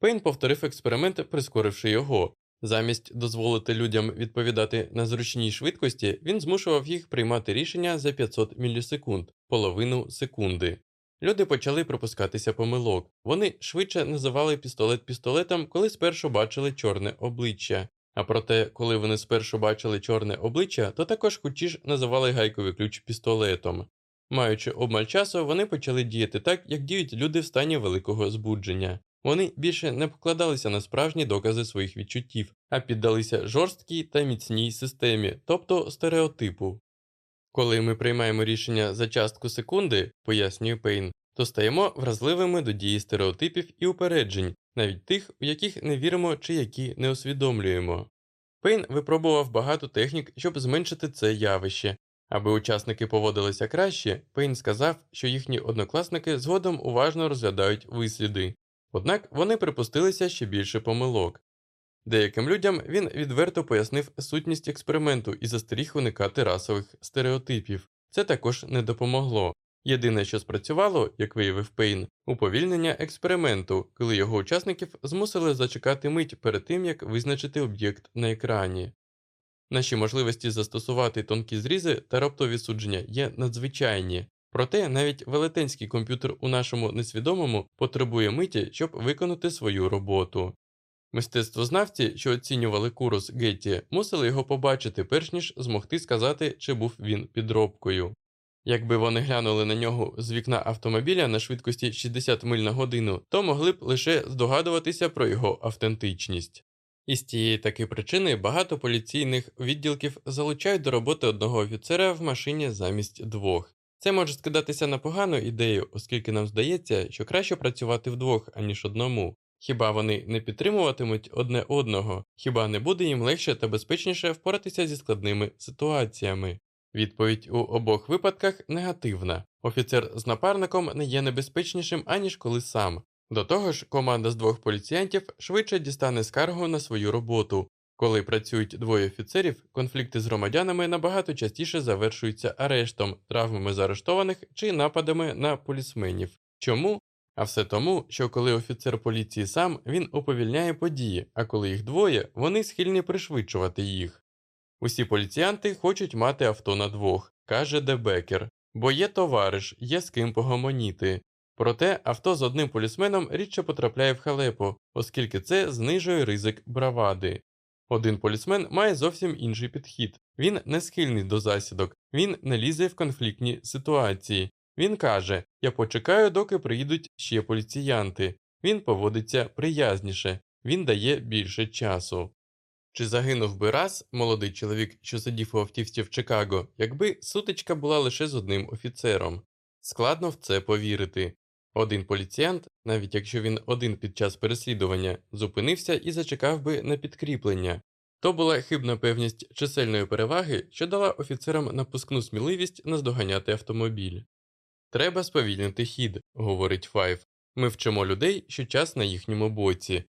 Пейн повторив експеримент, прискоривши його. Замість дозволити людям відповідати на зручній швидкості, він змушував їх приймати рішення за 500 мілісекунд, половину секунди. Люди почали пропускатися помилок. Вони швидше називали пістолет пістолетом, коли спершу бачили чорне обличчя. А проте, коли вони спершу бачили чорне обличчя, то також хутчіш називали гайковий ключ пістолетом. Маючи обмаль часу, вони почали діяти так, як діють люди в стані великого збудження. Вони більше не покладалися на справжні докази своїх відчуттів, а піддалися жорсткій та міцній системі, тобто стереотипу. Коли ми приймаємо рішення за частку секунди, пояснює Пейн, то стаємо вразливими до дії стереотипів і упереджень, навіть тих, в яких не віримо чи які не усвідомлюємо. Пейн випробував багато технік, щоб зменшити це явище. Аби учасники поводилися краще, Пейн сказав, що їхні однокласники згодом уважно розглядають висліди. Однак вони припустилися ще більше помилок. Деяким людям він відверто пояснив сутність експерименту і застеріг уникати расових стереотипів. Це також не допомогло. Єдине, що спрацювало, як виявив Пейн, уповільнення експерименту, коли його учасників змусили зачекати мить перед тим, як визначити об'єкт на екрані. Наші можливості застосувати тонкі зрізи та раптові судження є надзвичайні, проте навіть велетенський комп'ютер у нашому несвідомому потребує миті, щоб виконати свою роботу. Мистецтвознавці, що оцінювали курус Гетті, мусили його побачити, перш ніж змогти сказати, чи був він підробкою. Якби вони глянули на нього з вікна автомобіля на швидкості 60 миль на годину, то могли б лише здогадуватися про його автентичність. І з тієї таки причини багато поліційних відділків залучають до роботи одного офіцера в машині замість двох. Це може скидатися на погану ідею, оскільки нам здається, що краще працювати вдвох, аніж одному. Хіба вони не підтримуватимуть одне одного, хіба не буде їм легше та безпечніше впоратися зі складними ситуаціями? Відповідь у обох випадках негативна. Офіцер з напарником не є небезпечнішим, аніж коли сам. До того ж, команда з двох поліціянтів швидше дістане скаргу на свою роботу. Коли працюють двоє офіцерів, конфлікти з громадянами набагато частіше завершуються арештом, травмами заарештованих чи нападами на полісменів. Чому? А все тому, що коли офіцер поліції сам, він уповільняє події, а коли їх двоє, вони схильні пришвидшувати їх. Усі поліціянти хочуть мати авто на двох, каже Дебекер, бо є товариш, є з ким погомоніти. Проте авто з одним полісменом рідше потрапляє в халепу, оскільки це знижує ризик бравади. Один полісмен має зовсім інший підхід він не схильний до засідок, він не лізе в конфліктні ситуації. Він каже: Я почекаю, доки приїдуть ще поліціянти. Він поводиться приязніше, він дає більше часу. Чи загинув би раз молодий чоловік, що сидів у автівці в Чикаго, якби сутичка була лише з одним офіцером? Складно в це повірити. Один поліціянт, навіть якщо він один під час переслідування, зупинився і зачекав би на підкріплення. То була хибна певність чисельної переваги, що дала офіцерам напускну сміливість наздоганяти автомобіль. Треба сповільнити хід, говорить Файв. Ми вчимо людей, що час на їхньому боці.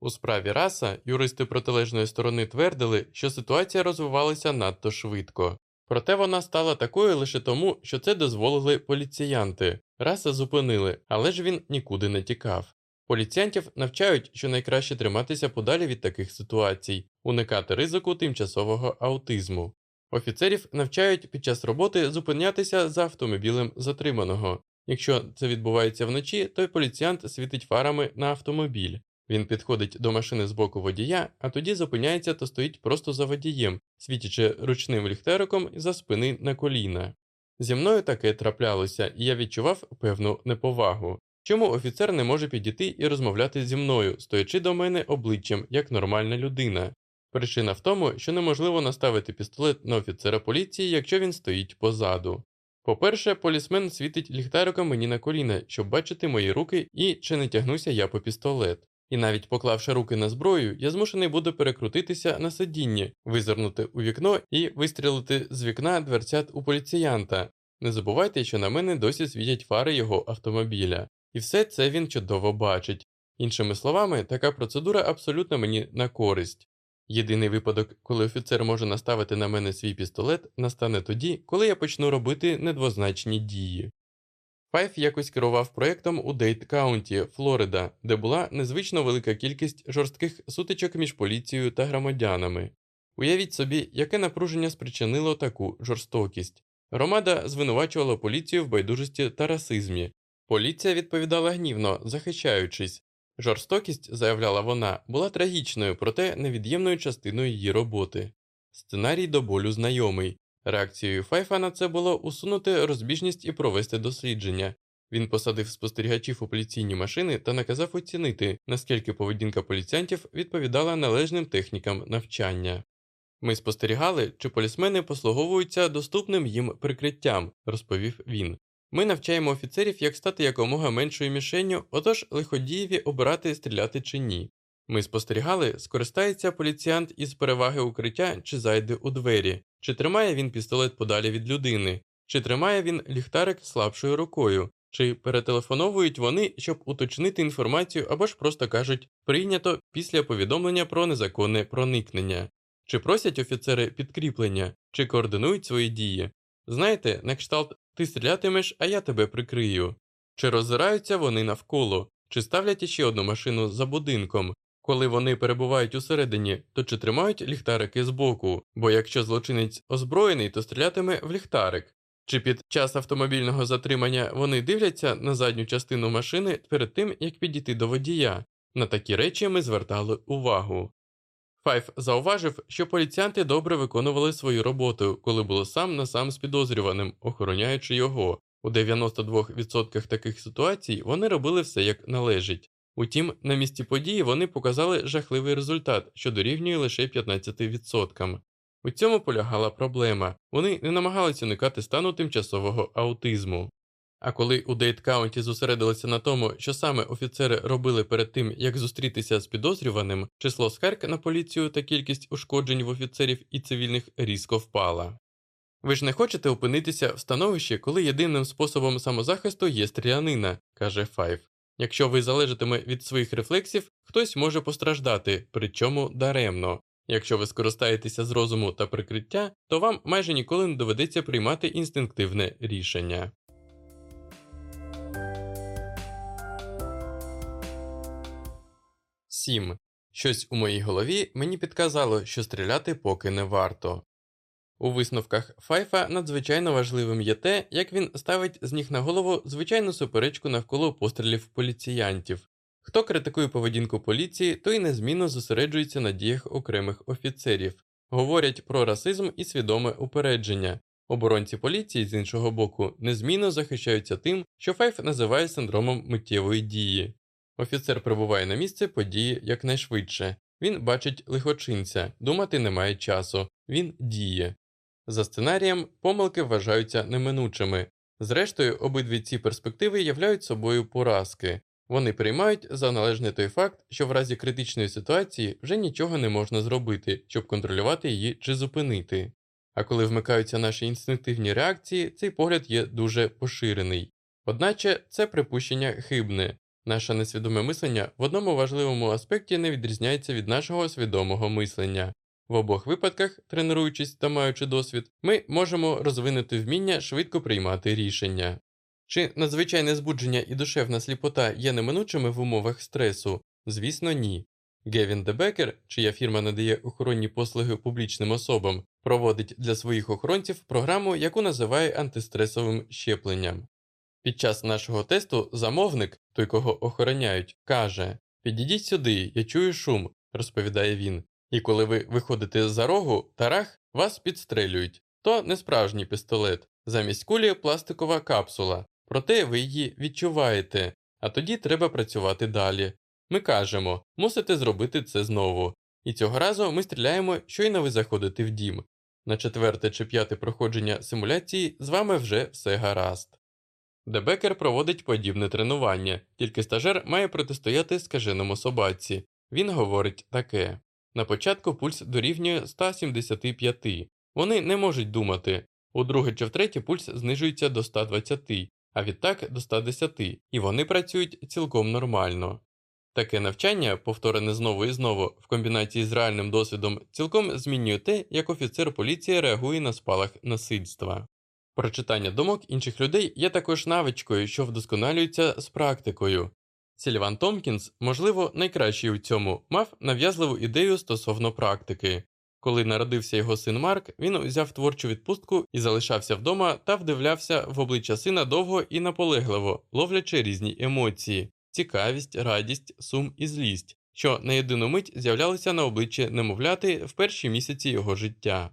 У справі раса юристи протилежної сторони твердили, що ситуація розвивалася надто швидко. Проте вона стала такою лише тому, що це дозволили поліціянти. Раса зупинили, але ж він нікуди не тікав. Поліціянтів навчають, що найкраще триматися подалі від таких ситуацій, уникати ризику тимчасового аутизму. Офіцерів навчають під час роботи зупинятися за автомобілем затриманого. Якщо це відбувається вночі, то поліціянт світить фарами на автомобіль. Він підходить до машини з боку водія, а тоді зупиняється та стоїть просто за водієм, світячи ручним ліхтариком за спини на коліна. Зі мною таке траплялося, і я відчував певну неповагу. Чому офіцер не може підійти і розмовляти зі мною, стоячи до мене обличчям як нормальна людина? Причина в тому, що неможливо наставити пістолет на офіцера поліції, якщо він стоїть позаду. По-перше, полісмен світить ліхтариком мені на коліна, щоб бачити мої руки і чи не тягнуся я по пістолет. І навіть поклавши руки на зброю, я змушений буду перекрутитися на сидінні, визирнути у вікно і вистрілити з вікна дверцят у поліціянта. Не забувайте, що на мене досі світять фари його автомобіля. І все це він чудово бачить. Іншими словами, така процедура абсолютно мені на користь. Єдиний випадок, коли офіцер може наставити на мене свій пістолет, настане тоді, коли я почну робити недвозначні дії. Файф якось керував проєктом у Дейд Каунті, Флорида, де була незвично велика кількість жорстких сутичок між поліцією та громадянами. Уявіть собі, яке напруження спричинило таку жорстокість. Громада звинувачувала поліцію в байдужості та расизмі. Поліція відповідала гнівно, захищаючись. Жорстокість, заявляла вона, була трагічною, проте невід'ємною частиною її роботи. Сценарій до болю знайомий. Реакцією Файфа на це було усунути розбіжність і провести дослідження. Він посадив спостерігачів у поліційні машини та наказав оцінити, наскільки поведінка поліціянтів відповідала належним технікам навчання. Ми спостерігали, чи полісмени послуговуються доступним їм прикриттям, розповів він. Ми навчаємо офіцерів, як стати якомога меншою мішенню, отож лиходієві обирати стріляти чи ні. Ми спостерігали, скористається поліціянт із переваги укриття чи зайде у двері, чи тримає він пістолет подалі від людини, чи тримає він ліхтарик слабшою рукою, чи перетелефоновують вони, щоб уточнити інформацію або ж просто кажуть прийнято після повідомлення про незаконне проникнення, чи просять офіцери підкріплення, чи координують свої дії. Знаєте, на кшталт ти стрілятимеш, а я тебе прикрию. Чи роззираються вони навколо, чи ставлять іще одну машину за будинком. Коли вони перебувають усередині, то чи тримають ліхтарики збоку, бо якщо злочинець озброєний, то стрілятиме в ліхтарик. Чи під час автомобільного затримання вони дивляться на задню частину машини перед тим, як підійти до водія? На такі речі ми звертали увагу. Файф зауважив, що поліціянти добре виконували свою роботу, коли було сам на сам з підозрюваним, охороняючи його. У 92% таких ситуацій вони робили все як належить. Утім, на місці події вони показали жахливий результат, що дорівнює лише 15%. У цьому полягала проблема вони не намагалися уникати стану тимчасового аутизму. А коли у Дейд Каунті зосередилися на тому, що саме офіцери робили перед тим, як зустрітися з підозрюваним, число скарг на поліцію та кількість ушкоджень в офіцерів і цивільних різко впала. Ви ж не хочете опинитися в становищі, коли єдиним способом самозахисту є стрілянина, каже Файв. Якщо ви залежатимете від своїх рефлексів, хтось може постраждати, причому даремно. Якщо ви скористаєтеся з розуму та прикриття, то вам майже ніколи не доведеться приймати інстинктивне рішення. Сім. Щось у моїй голові мені підказало, що стріляти поки не варто. У висновках Файфа надзвичайно важливим є те, як він ставить з ніг на голову звичайну суперечку навколо пострілів поліціянтів. Хто критикує поведінку поліції, той незмінно зосереджується на діях окремих офіцерів, говорять про расизм і свідоме упередження. Оборонці поліції, з іншого боку, незмінно захищаються тим, що Файф називає синдромом миттєвої дії. Офіцер прибуває на місце події якнайшвидше. Він бачить лихочинця, думати немає часу, він діє. За сценарієм, помилки вважаються неминучими. Зрештою, обидві ці перспективи являють собою поразки. Вони приймають за належний той факт, що в разі критичної ситуації вже нічого не можна зробити, щоб контролювати її чи зупинити. А коли вмикаються наші інстинктивні реакції, цей погляд є дуже поширений. Одначе це припущення хибне. Наше несвідоме мислення в одному важливому аспекті не відрізняється від нашого свідомого мислення. В обох випадках, тренуючись та маючи досвід, ми можемо розвинути вміння швидко приймати рішення. Чи надзвичайне збудження і душевна сліпота є неминучими в умовах стресу? Звісно, ні. Гевін Дебекер, чия фірма надає охоронні послуги публічним особам, проводить для своїх охоронців програму, яку називає антистресовим щепленням. Під час нашого тесту замовник, той, кого охороняють, каже: Підійдіть сюди, я чую шум, розповідає він. І коли ви виходите за рогу, тарах вас підстрелюють. То не справжній пістолет, замість кулі пластикова капсула, проте ви її відчуваєте, а тоді треба працювати далі. Ми кажемо, мусите зробити це знову. І цього разу ми стріляємо, щойно ви заходите в дім. На четверте чи п'яте проходження симуляції з вами вже все гаразд. Дебекер проводить подібне тренування, тільки стажер має протистояти скаженому собаці. Він говорить таке: на початку пульс дорівнює 175. Вони не можуть думати. У друге чи втретє пульс знижується до 120, а відтак до 110, і вони працюють цілком нормально. Таке навчання, повторене знову і знову, в комбінації з реальним досвідом, цілком змінює те, як офіцер поліції реагує на спалах насильства. Прочитання думок інших людей є також навичкою, що вдосконалюється з практикою. Сільван Томкінс, можливо, найкращий у цьому, мав нав'язливу ідею стосовно практики. Коли народився його син Марк, він узяв творчу відпустку і залишався вдома та вдивлявся в обличчя сина довго і наполегливо, ловлячи різні емоції цікавість, радість, сум і злість, що на єдину мить з'являлися на обличчі немовляти в перші місяці його життя.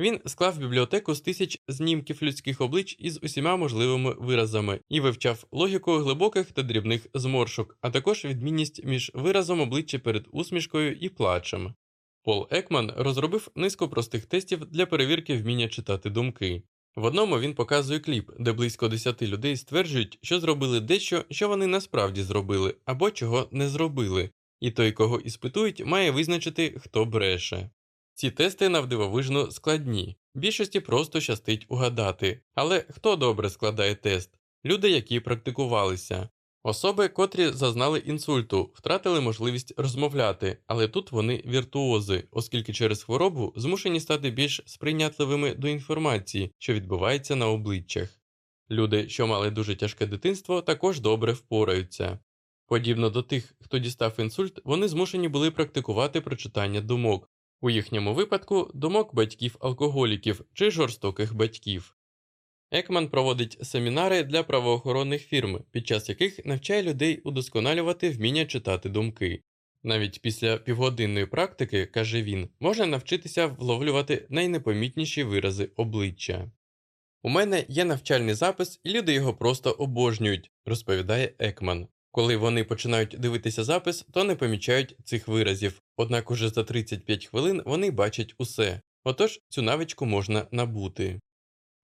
Він склав бібліотеку з тисяч знімків людських облич із усіма можливими виразами і вивчав логіку глибоких та дрібних зморшок, а також відмінність між виразом обличчя перед усмішкою і плачем. Пол Екман розробив низку простих тестів для перевірки вміння читати думки. В одному він показує кліп, де близько 10 людей стверджують, що зробили дещо, що вони насправді зробили, або чого не зробили, і той, кого іспитують, має визначити, хто бреше. Ці тести навдивовижно складні, більшості просто щастить угадати. Але хто добре складає тест? Люди, які практикувалися. Особи, котрі зазнали інсульту, втратили можливість розмовляти, але тут вони віртуози, оскільки через хворобу змушені стати більш сприйнятливими до інформації, що відбувається на обличчях. Люди, що мали дуже тяжке дитинство, також добре впораються. Подібно до тих, хто дістав інсульт, вони змушені були практикувати прочитання думок, у їхньому випадку думок батьків-алкоголіків чи жорстоких батьків. Екман проводить семінари для правоохоронних фірм, під час яких навчає людей удосконалювати вміння читати думки. Навіть після півгодинної практики, каже він, можна навчитися вловлювати найнепомітніші вирази обличчя. У мене є навчальний запис, і люди його просто обожнюють, розповідає Екман. Коли вони починають дивитися запис, то не помічають цих виразів, однак уже за 35 хвилин вони бачать усе. Отож, цю навичку можна набути.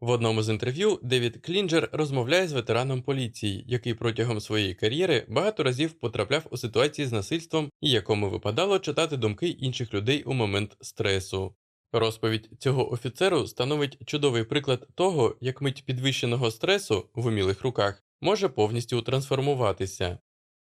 В одному з інтерв'ю Девід Клінджер розмовляє з ветераном поліції, який протягом своєї кар'єри багато разів потрапляв у ситуації з насильством і якому випадало читати думки інших людей у момент стресу. Розповідь цього офіцеру становить чудовий приклад того, як мить підвищеного стресу в умілих руках може повністю трансформуватися.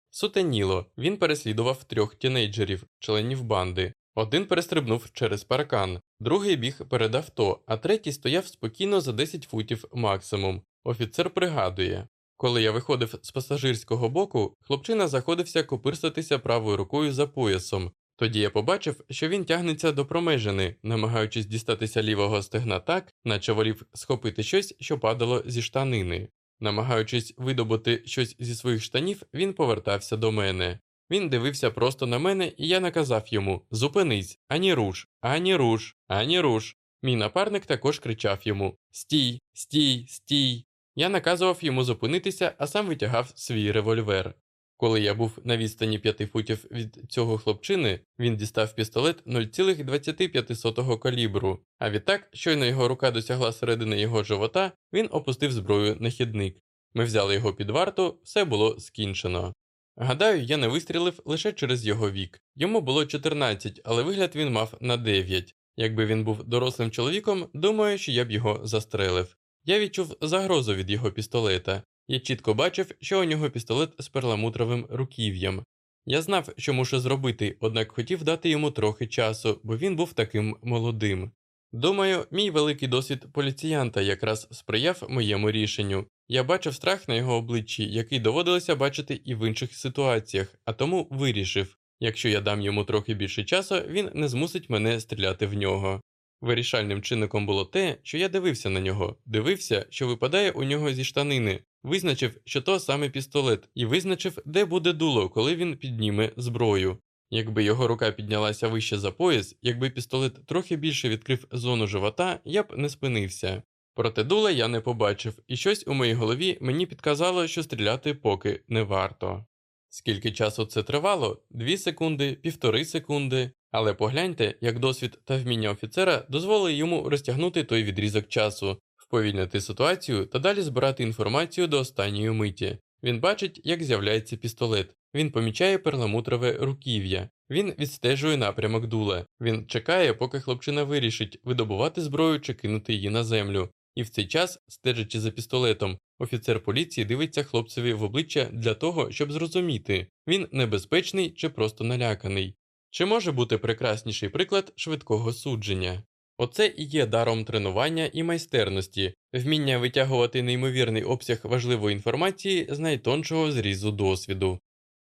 Сутеніло він переслідував трьох тінейджерів, членів банди. Один перестрибнув через паркан, другий біг перед авто, а третій стояв спокійно за 10 футів максимум. Офіцер пригадує. Коли я виходив з пасажирського боку, хлопчина заходився копирсатися правою рукою за поясом. Тоді я побачив, що він тягнеться до промежини, намагаючись дістатися лівого стегна так, наче волів схопити щось, що падало зі штанини. Намагаючись видобути щось зі своїх штанів, він повертався до мене. Він дивився просто на мене, і я наказав йому Зупинись, ані руш, ані руш, ані руш. Мій напарник також кричав йому Стій, стій, стій. Я наказував йому зупинитися, а сам витягав свій револьвер. Коли я був на відстані 5 футів від цього хлопчини, він дістав пістолет 0,25 калібру, а відтак, щойно його рука досягла середини його живота, він опустив зброю на хідник. Ми взяли його під варту, все було скінчено. Гадаю, я не вистрілив лише через його вік. Йому було 14, але вигляд він мав на 9. Якби він був дорослим чоловіком, думаю, що я б його застрелив. Я відчув загрозу від його пістолета. Я чітко бачив, що у нього пістолет з перламутровим руків'ям. Я знав, що мушу зробити, однак хотів дати йому трохи часу, бо він був таким молодим. Думаю, мій великий досвід поліціянта якраз сприяв моєму рішенню. Я бачив страх на його обличчі, який доводилося бачити і в інших ситуаціях, а тому вирішив якщо я дам йому трохи більше часу, він не змусить мене стріляти в нього. Вирішальним чинником було те, що я дивився на нього, дивився, що випадає у нього зі штанини, визначив, що то саме пістолет, і визначив, де буде дуло, коли він підніме зброю. Якби його рука піднялася вище за пояс, якби пістолет трохи більше відкрив зону живота, я б не спинився. Проте дула я не побачив, і щось у моїй голові мені підказало, що стріляти поки не варто. Скільки часу це тривало? Дві секунди, півтори секунди. Але погляньте, як досвід та вміння офіцера дозволили йому розтягнути той відрізок часу, вповільнити ситуацію та далі збирати інформацію до останньої миті. Він бачить, як з'являється пістолет. Він помічає перламутрове руків'я. Він відстежує напрямок дула. Він чекає, поки хлопчина вирішить видобувати зброю чи кинути її на землю. І в цей час, стежачи за пістолетом, офіцер поліції дивиться хлопцеві в обличчя для того, щоб зрозуміти, він небезпечний чи просто наляканий. Чи може бути прекрасніший приклад швидкого судження? Оце і є даром тренування і майстерності, вміння витягувати неймовірний обсяг важливої інформації з найтоншого зрізу досвіду.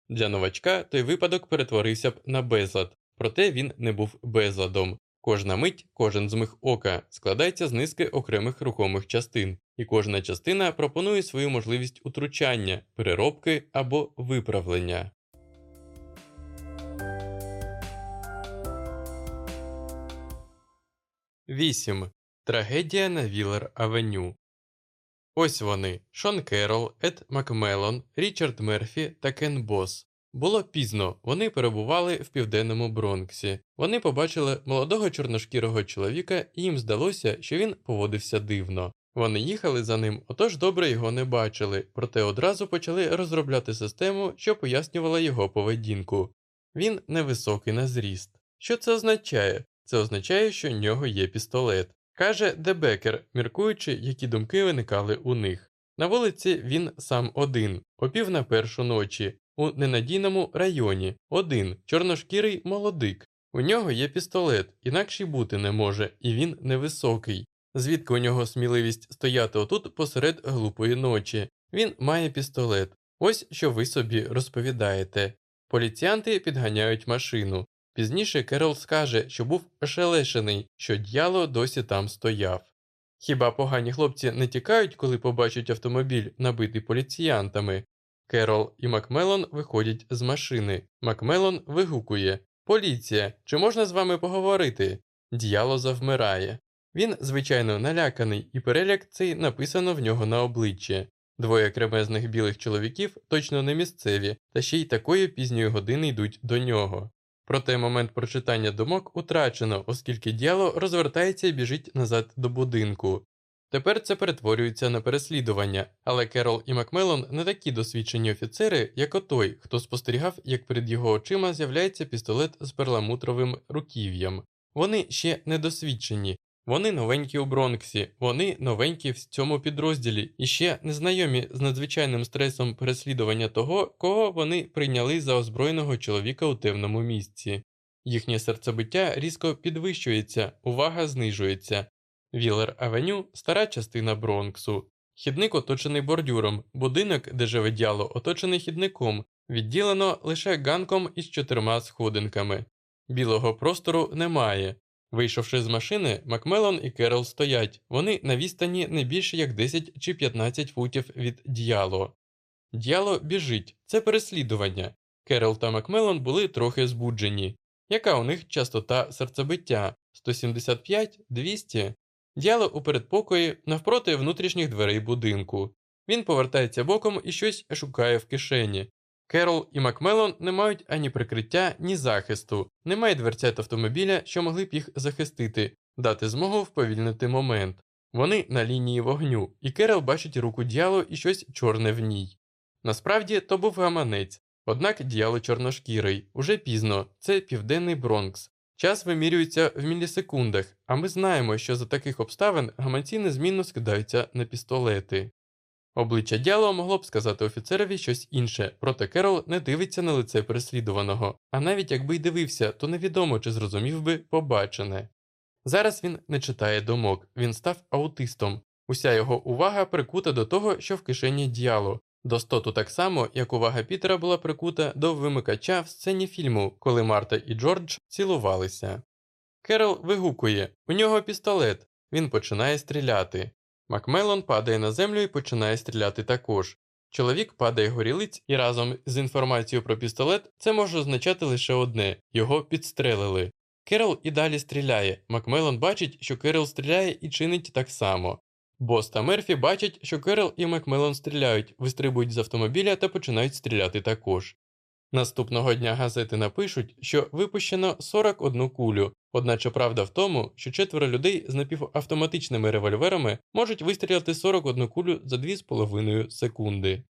Для новачка той випадок перетворився б на безлад, проте він не був безладом. Кожна мить, кожен змих ока складається з низки окремих рухомих частин, і кожна частина пропонує свою можливість утручання, переробки або виправлення. Вісім. Трагедія на Вілер Авеню. Ось вони Шон Керол, Ед Макмелон, Річард Мерфі та Кен Бос. Було пізно, вони перебували в південному Бронксі. Вони побачили молодого чорношкірого чоловіка, і їм здалося, що він поводився дивно. Вони їхали за ним, отож добре його не бачили, проте одразу почали розробляти систему, що пояснювала його поведінку. Він невисокий на зріст. Що це означає? Це означає, що в нього є пістолет. Каже Дебекер, міркуючи, які думки виникали у них. На вулиці він сам один, опів на першу ночі, у ненадійному районі, один, чорношкірий молодик. У нього є пістолет, інакше й бути не може, і він невисокий. Звідки у нього сміливість стояти отут посеред глупої ночі? Він має пістолет. Ось що ви собі розповідаєте. Поліціянти підганяють машину. Пізніше Керол скаже, що був ошелешений, що д'яло досі там стояв. Хіба погані хлопці не тікають, коли побачать автомобіль, набитий поліціянтами? Керол і Макмелон виходять з машини. Макмелон вигукує Поліція, чи можна з вами поговорити? Д'яло завмирає. Він, звичайно, наляканий, і переляк цей написано в нього на обличчі. Двоє кремезних білих чоловіків точно не місцеві, та ще й такої пізньої години йдуть до нього. Проте момент прочитання думок утрачено, оскільки діяло розвертається і біжить назад до будинку. Тепер це перетворюється на переслідування, але Керол і Макмелон не такі досвідчені офіцери, як отой, хто спостерігав, як перед його очима з'являється пістолет з перламутровим руків'ям. Вони ще недосвідчені, вони новенькі у Бронксі, вони новенькі в цьому підрозділі і ще незнайомі з надзвичайним стресом переслідування того, кого вони прийняли за озброєного чоловіка у темному місці. Їхнє серцебиття різко підвищується, увага знижується. Вілер Авеню стара частина Бронксу. Хідник оточений бордюром, будинок, де живе дяло, оточений хідником, відділено лише ганком із чотирма сходинками. Білого простору немає. Вийшовши з машини, Макмелон і Керол стоять. Вони на відстані не більше як 10 чи 15 футів від діяло. Діяло біжить, це переслідування. Керол та Макмелон були трохи збуджені. Яка у них частота серцебиття 175 200 Діяло у передпокої навпроти внутрішніх дверей будинку. Він повертається боком і щось шукає в кишені. Керол і Макмелон не мають ані прикриття, ні захисту, немає дверцят автомобіля, що могли б їх захистити, дати змогу вповільнити момент. Вони на лінії вогню, і Керол бачить руку діяло і щось чорне в ній. Насправді то був гаманець, однак діяло чорношкірий, уже пізно, це південний Бронкс. Час вимірюється в мілісекундах, а ми знаємо, що за таких обставин гаманці незмінно скидаються на пістолети. Обличчя дяло могло б сказати офіцерові щось інше, проте Керол не дивиться на лице переслідуваного, а навіть якби й дивився, то невідомо чи зрозумів би побачене. Зараз він не читає думок, він став аутистом, уся його увага прикута до того, що в кишені діяло, до стоту так само, як увага Пітера була прикута до вимикача в сцені фільму, коли Марта і Джордж цілувалися. Керол вигукує у нього пістолет, він починає стріляти. Макмелон падає на землю і починає стріляти також. Чоловік падає горілиць, і разом з інформацією про пістолет це може означати лише одне його підстрелили. Керол і далі стріляє. Макмелон бачить, що Керол стріляє і чинить так само. Бос та Мерфі бачать, що Керол і Макмелон стріляють, вистрибують з автомобіля та починають стріляти також. Наступного дня газети напишуть, що випущено 41 кулю, одначе правда в тому, що четверо людей з напівавтоматичними револьверами можуть вистріляти 41 кулю за 2,5 секунди.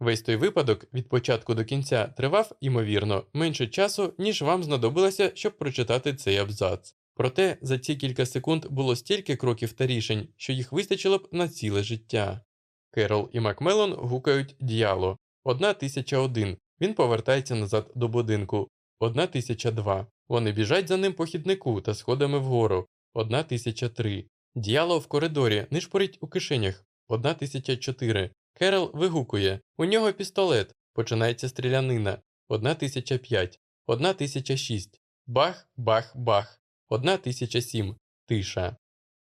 Весь той випадок від початку до кінця тривав, ймовірно, менше часу, ніж вам знадобилося, щоб прочитати цей абзац. Проте за ці кілька секунд було стільки кроків та рішень, що їх вистачило б на ціле життя. Керол і Макмелон гукають діяло. Один. Він повертається назад до будинку. Одна тисяча два. Вони біжать за ним по хіднику та сходами вгору. Одна тисяча три. Діяло в коридорі, нишпорить у кишенях. Одна тисяча чотири. Керол вигукує. У нього пістолет. Починається стрілянина. Одна тисяча п'ять. Одна тисяча шість. Бах, бах, бах. Одна тисяча сім. Тиша.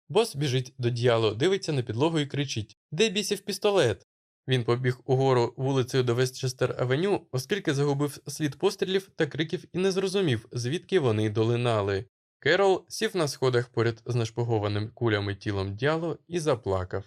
Бос біжить до діяло, дивиться на підлогу і кричить Де бісів пістолет? Він побіг угору вулицею до Вестчестер Авеню, оскільки загубив слід пострілів та криків і не зрозумів, звідки вони долинали. Керол сів на сходах поряд з нашпигованим кулями тілом діяло і заплакав.